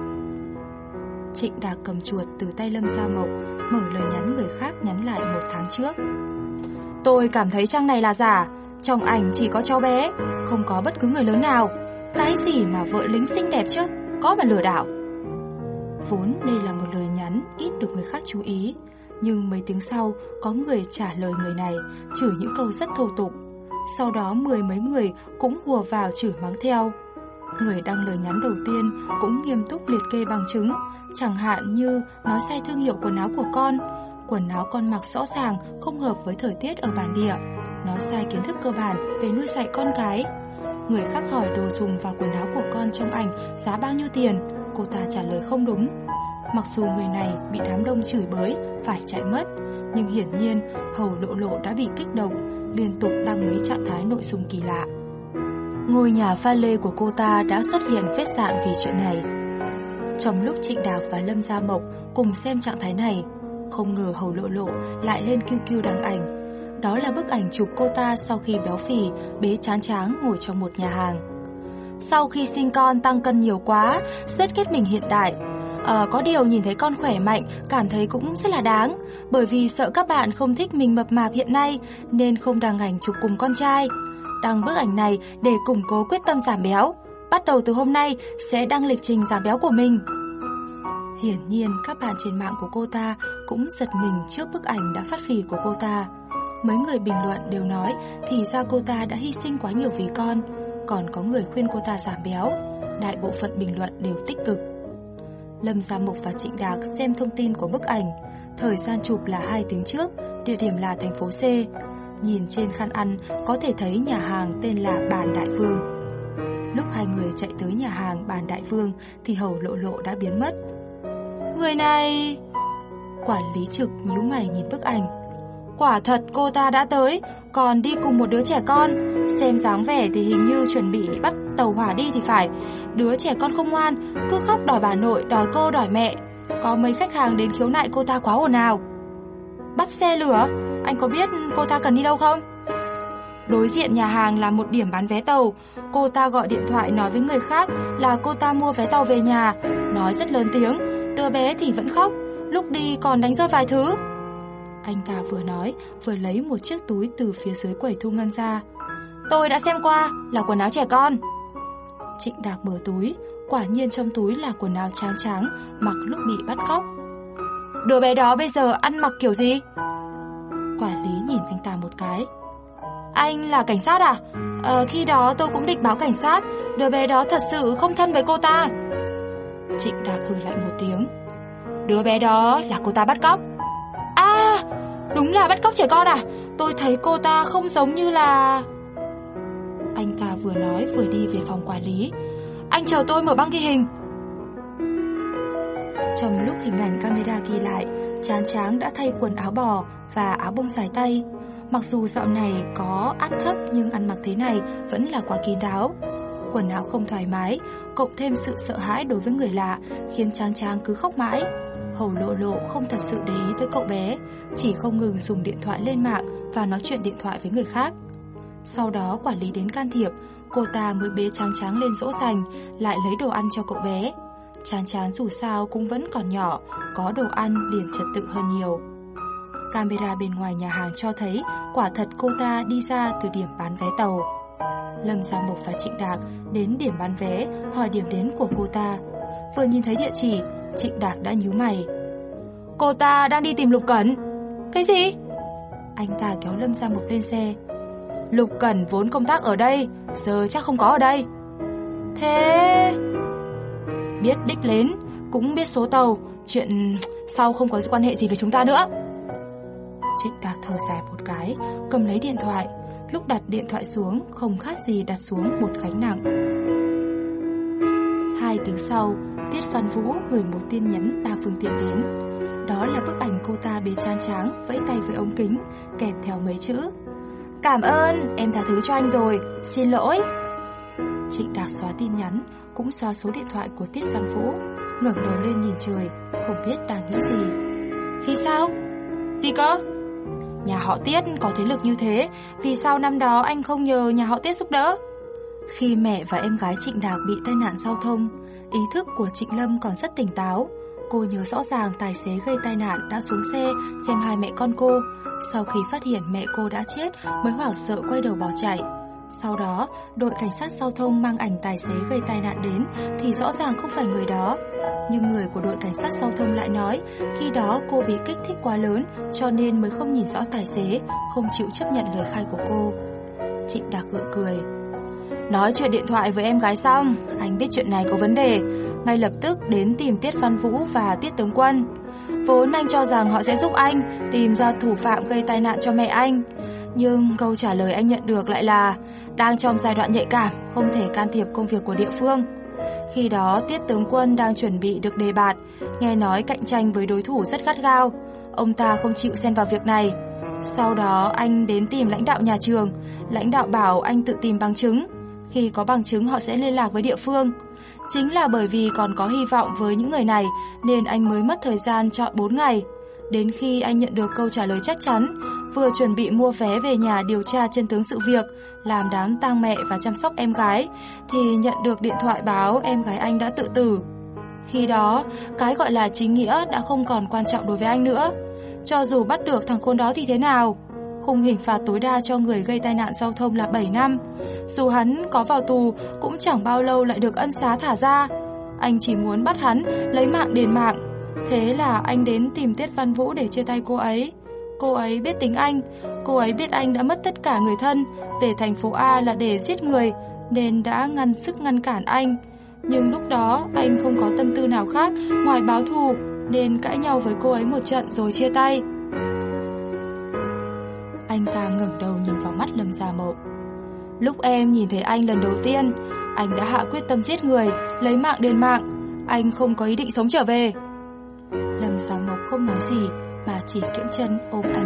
Trịnh Đạc cầm chuột từ tay Lâm Gia Mộc, mở lời nhắn người khác nhắn lại một tháng trước. Tôi cảm thấy trang này là giả, trong ảnh chỉ có cháu bé, không có bất cứ người lớn nào. Cái gì mà vợ lính xinh đẹp chứ, có mà lừa đảo. Vốn đây là một lời nhắn ít được người khác chú ý, nhưng mấy tiếng sau có người trả lời người này, chửi những câu rất thô tục. Sau đó mười mấy người cũng hùa vào chửi mắng theo. Người đăng lời nhắn đầu tiên cũng nghiêm túc liệt kê bằng chứng, chẳng hạn như nói sai thương hiệu quần áo của con, quần áo con mặc rõ ràng không hợp với thời tiết ở bản địa, nói sai kiến thức cơ bản về nuôi dạy con cái. Người khác hỏi đồ dùng và quần áo của con trong ảnh giá bao nhiêu tiền, cô ta trả lời không đúng. Mặc dù người này bị đám đông chửi bới, phải chạy mất, nhưng hiển nhiên Hầu Lộ Lộ đã bị kích động, liên tục đăng mấy trạng thái nội dung kỳ lạ. Ngôi nhà pha lê của cô ta đã xuất hiện vết sạn vì chuyện này. Trong lúc Trịnh Đào và Lâm Gia Mộc cùng xem trạng thái này, không ngờ Hầu Lộ Lộ lại lên QQ đăng ảnh. Đó là bức ảnh chụp cô ta sau khi béo phì, bế chán tráng ngồi trong một nhà hàng. Sau khi sinh con tăng cân nhiều quá, rất kết mình hiện đại. À, có điều nhìn thấy con khỏe mạnh, cảm thấy cũng rất là đáng. Bởi vì sợ các bạn không thích mình mập mạp hiện nay, nên không đăng ảnh chụp cùng con trai. Đăng bức ảnh này để củng cố quyết tâm giảm béo. Bắt đầu từ hôm nay sẽ đăng lịch trình giảm béo của mình. Hiển nhiên các bạn trên mạng của cô ta cũng giật mình trước bức ảnh đã phát phì của cô ta. Mấy người bình luận đều nói thì ra cô ta đã hy sinh quá nhiều vì con, còn có người khuyên cô ta giảm béo. Đại bộ phận bình luận đều tích cực. Lâm Gia Mục và Trịnh Đạc xem thông tin của bức ảnh. Thời gian chụp là 2 tiếng trước, địa điểm là thành phố C. Nhìn trên khăn ăn có thể thấy nhà hàng tên là Bàn Đại Vương. Lúc hai người chạy tới nhà hàng Bàn Đại Vương thì hầu lộ lộ đã biến mất. Người này... Quản lý trực nhíu mày nhìn bức ảnh. Quả thật cô ta đã tới, còn đi cùng một đứa trẻ con. Xem dáng vẻ thì hình như chuẩn bị bắt tàu hỏa đi thì phải. Đứa trẻ con không ngoan, cứ khóc đòi bà nội, đòi cô, đòi mẹ. Có mấy khách hàng đến khiếu nại cô ta quá ồn ào. Bắt xe lửa, anh có biết cô ta cần đi đâu không? Đối diện nhà hàng là một điểm bán vé tàu. Cô ta gọi điện thoại nói với người khác là cô ta mua vé tàu về nhà. Nói rất lớn tiếng, đứa bé thì vẫn khóc, lúc đi còn đánh rơi vài thứ. Anh ta vừa nói, vừa lấy một chiếc túi từ phía dưới quầy thu ngân ra. Tôi đã xem qua, là quần áo trẻ con. Trịnh Đạc mở túi, quả nhiên trong túi là quần áo tráng tráng, mặc lúc bị bắt cóc. Đứa bé đó bây giờ ăn mặc kiểu gì? Quản lý nhìn anh ta một cái. Anh là cảnh sát à? Ờ, khi đó tôi cũng định báo cảnh sát, đứa bé đó thật sự không thân với cô ta. Trịnh Đạc hừ lại một tiếng. Đứa bé đó là cô ta bắt cóc. À, đúng là bắt cóc trẻ con à? Tôi thấy cô ta không giống như là... Anh ta vừa nói vừa đi về phòng quản lý. Anh chờ tôi mở băng ghi hình. Trong lúc hình ảnh camera ghi lại, Chán Tráng đã thay quần áo bò và áo bông dài tay. Mặc dù dạo này có áp thấp nhưng ăn mặc thế này vẫn là quá kín đáo. Quần áo không thoải mái, cộng thêm sự sợ hãi đối với người lạ khiến Trang Tráng cứ khóc mãi. Hầu lộ lộ không thật sự để ý tới cậu bé, chỉ không ngừng dùng điện thoại lên mạng và nói chuyện điện thoại với người khác. Sau đó quản lý đến can thiệp, cô ta mới bế Tráng Tráng lên dỗ dành, lại lấy đồ ăn cho cậu bé. tráng tráng dù sao cũng vẫn còn nhỏ, có đồ ăn liền trật tự hơn nhiều. Camera bên ngoài nhà hàng cho thấy quả thật cô ta đi ra từ điểm bán vé tàu. Lâm Giang Mục và Trịnh Đạc đến điểm bán vé hỏi điểm đến của cô ta. Vừa nhìn thấy địa chỉ, Trịnh Đạc đã nhíu mày. Cô ta đang đi tìm Lục Cẩn. Cái gì? Anh ta kéo Lâm Giang Mục lên xe. Lục Cẩn vốn công tác ở đây, giờ chắc không có ở đây. Thế... Biết đích đến, cũng biết số tàu, chuyện sau không có quan hệ gì với chúng ta nữa. Trịnh Đạc thở dài một cái, cầm lấy điện thoại. Lúc đặt điện thoại xuống, không khác gì đặt xuống một gánh nặng. Hai tiếng sau, Tiết Văn Vũ gửi một tin nhắn đa phương tiện đến. Đó là bức ảnh cô ta bế chan tráng, vẫy tay với ống kính, kèm theo mấy chữ. Cảm ơn, em tha thứ cho anh rồi, xin lỗi. Trịnh Đạc xóa tin nhắn, cũng xóa số điện thoại của Tiết Văn Vũ. ngẩng đầu lên nhìn trời, không biết đang nghĩ gì. Vì sao? Gì cơ? Nhà họ Tiết có thế lực như thế, vì sao năm đó anh không nhờ nhà họ Tiết giúp đỡ? Khi mẹ và em gái Trịnh Đạc bị tai nạn giao thông, ý thức của Trịnh Lâm còn rất tỉnh táo. Cô nhớ rõ ràng tài xế gây tai nạn đã xuống xe xem hai mẹ con cô. Sau khi phát hiện mẹ cô đã chết mới hoảng sợ quay đầu bỏ chạy. Sau đó, đội cảnh sát giao thông mang ảnh tài xế gây tai nạn đến thì rõ ràng không phải người đó. Nhưng người của đội cảnh sát giao thông lại nói khi đó cô bị kích thích quá lớn cho nên mới không nhìn rõ tài xế, không chịu chấp nhận lời khai của cô. Trịnh Đạc gượng cười. Nói chuyện điện thoại với em gái xong, anh biết chuyện này có vấn đề, ngay lập tức đến tìm Tiết Văn Vũ và Tiết Tướng Quân. Vốn anh cho rằng họ sẽ giúp anh tìm ra thủ phạm gây tai nạn cho mẹ anh. Nhưng câu trả lời anh nhận được lại là đang trong giai đoạn nhạy cảm, không thể can thiệp công việc của địa phương. Khi đó Tiết Tướng Quân đang chuẩn bị được đề bạt, nghe nói cạnh tranh với đối thủ rất gắt gao. Ông ta không chịu xen vào việc này. Sau đó anh đến tìm lãnh đạo nhà trường, lãnh đạo bảo anh tự tìm bằng chứng. Khi có bằng chứng họ sẽ liên lạc với địa phương. Chính là bởi vì còn có hy vọng với những người này nên anh mới mất thời gian chọn 4 ngày. Đến khi anh nhận được câu trả lời chắc chắn, vừa chuẩn bị mua vé về nhà điều tra chân tướng sự việc, làm đám tang mẹ và chăm sóc em gái, thì nhận được điện thoại báo em gái anh đã tự tử. Khi đó, cái gọi là chính nghĩa đã không còn quan trọng đối với anh nữa. Cho dù bắt được thằng khôn đó thì thế nào? Khung hình phạt tối đa cho người gây tai nạn giao thông là 7 năm. Dù hắn có vào tù cũng chẳng bao lâu lại được ân xá thả ra. Anh chỉ muốn bắt hắn lấy mạng đền mạng. Thế là anh đến tìm Tiết Văn Vũ để chia tay cô ấy. Cô ấy biết tính anh, cô ấy biết anh đã mất tất cả người thân, về thành phố A là để giết người, nên đã ngăn sức ngăn cản anh. Nhưng lúc đó anh không có tâm tư nào khác ngoài báo thù, nên cãi nhau với cô ấy một trận rồi chia tay. Anh ta ngẩng đầu nhìn vào mắt Lâm Gia Mậu. Lúc em nhìn thấy anh lần đầu tiên, anh đã hạ quyết tâm giết người, lấy mạng đền mạng. Anh không có ý định sống trở về. Lâm Gia Mộc không nói gì mà chỉ kiễng chân ôm anh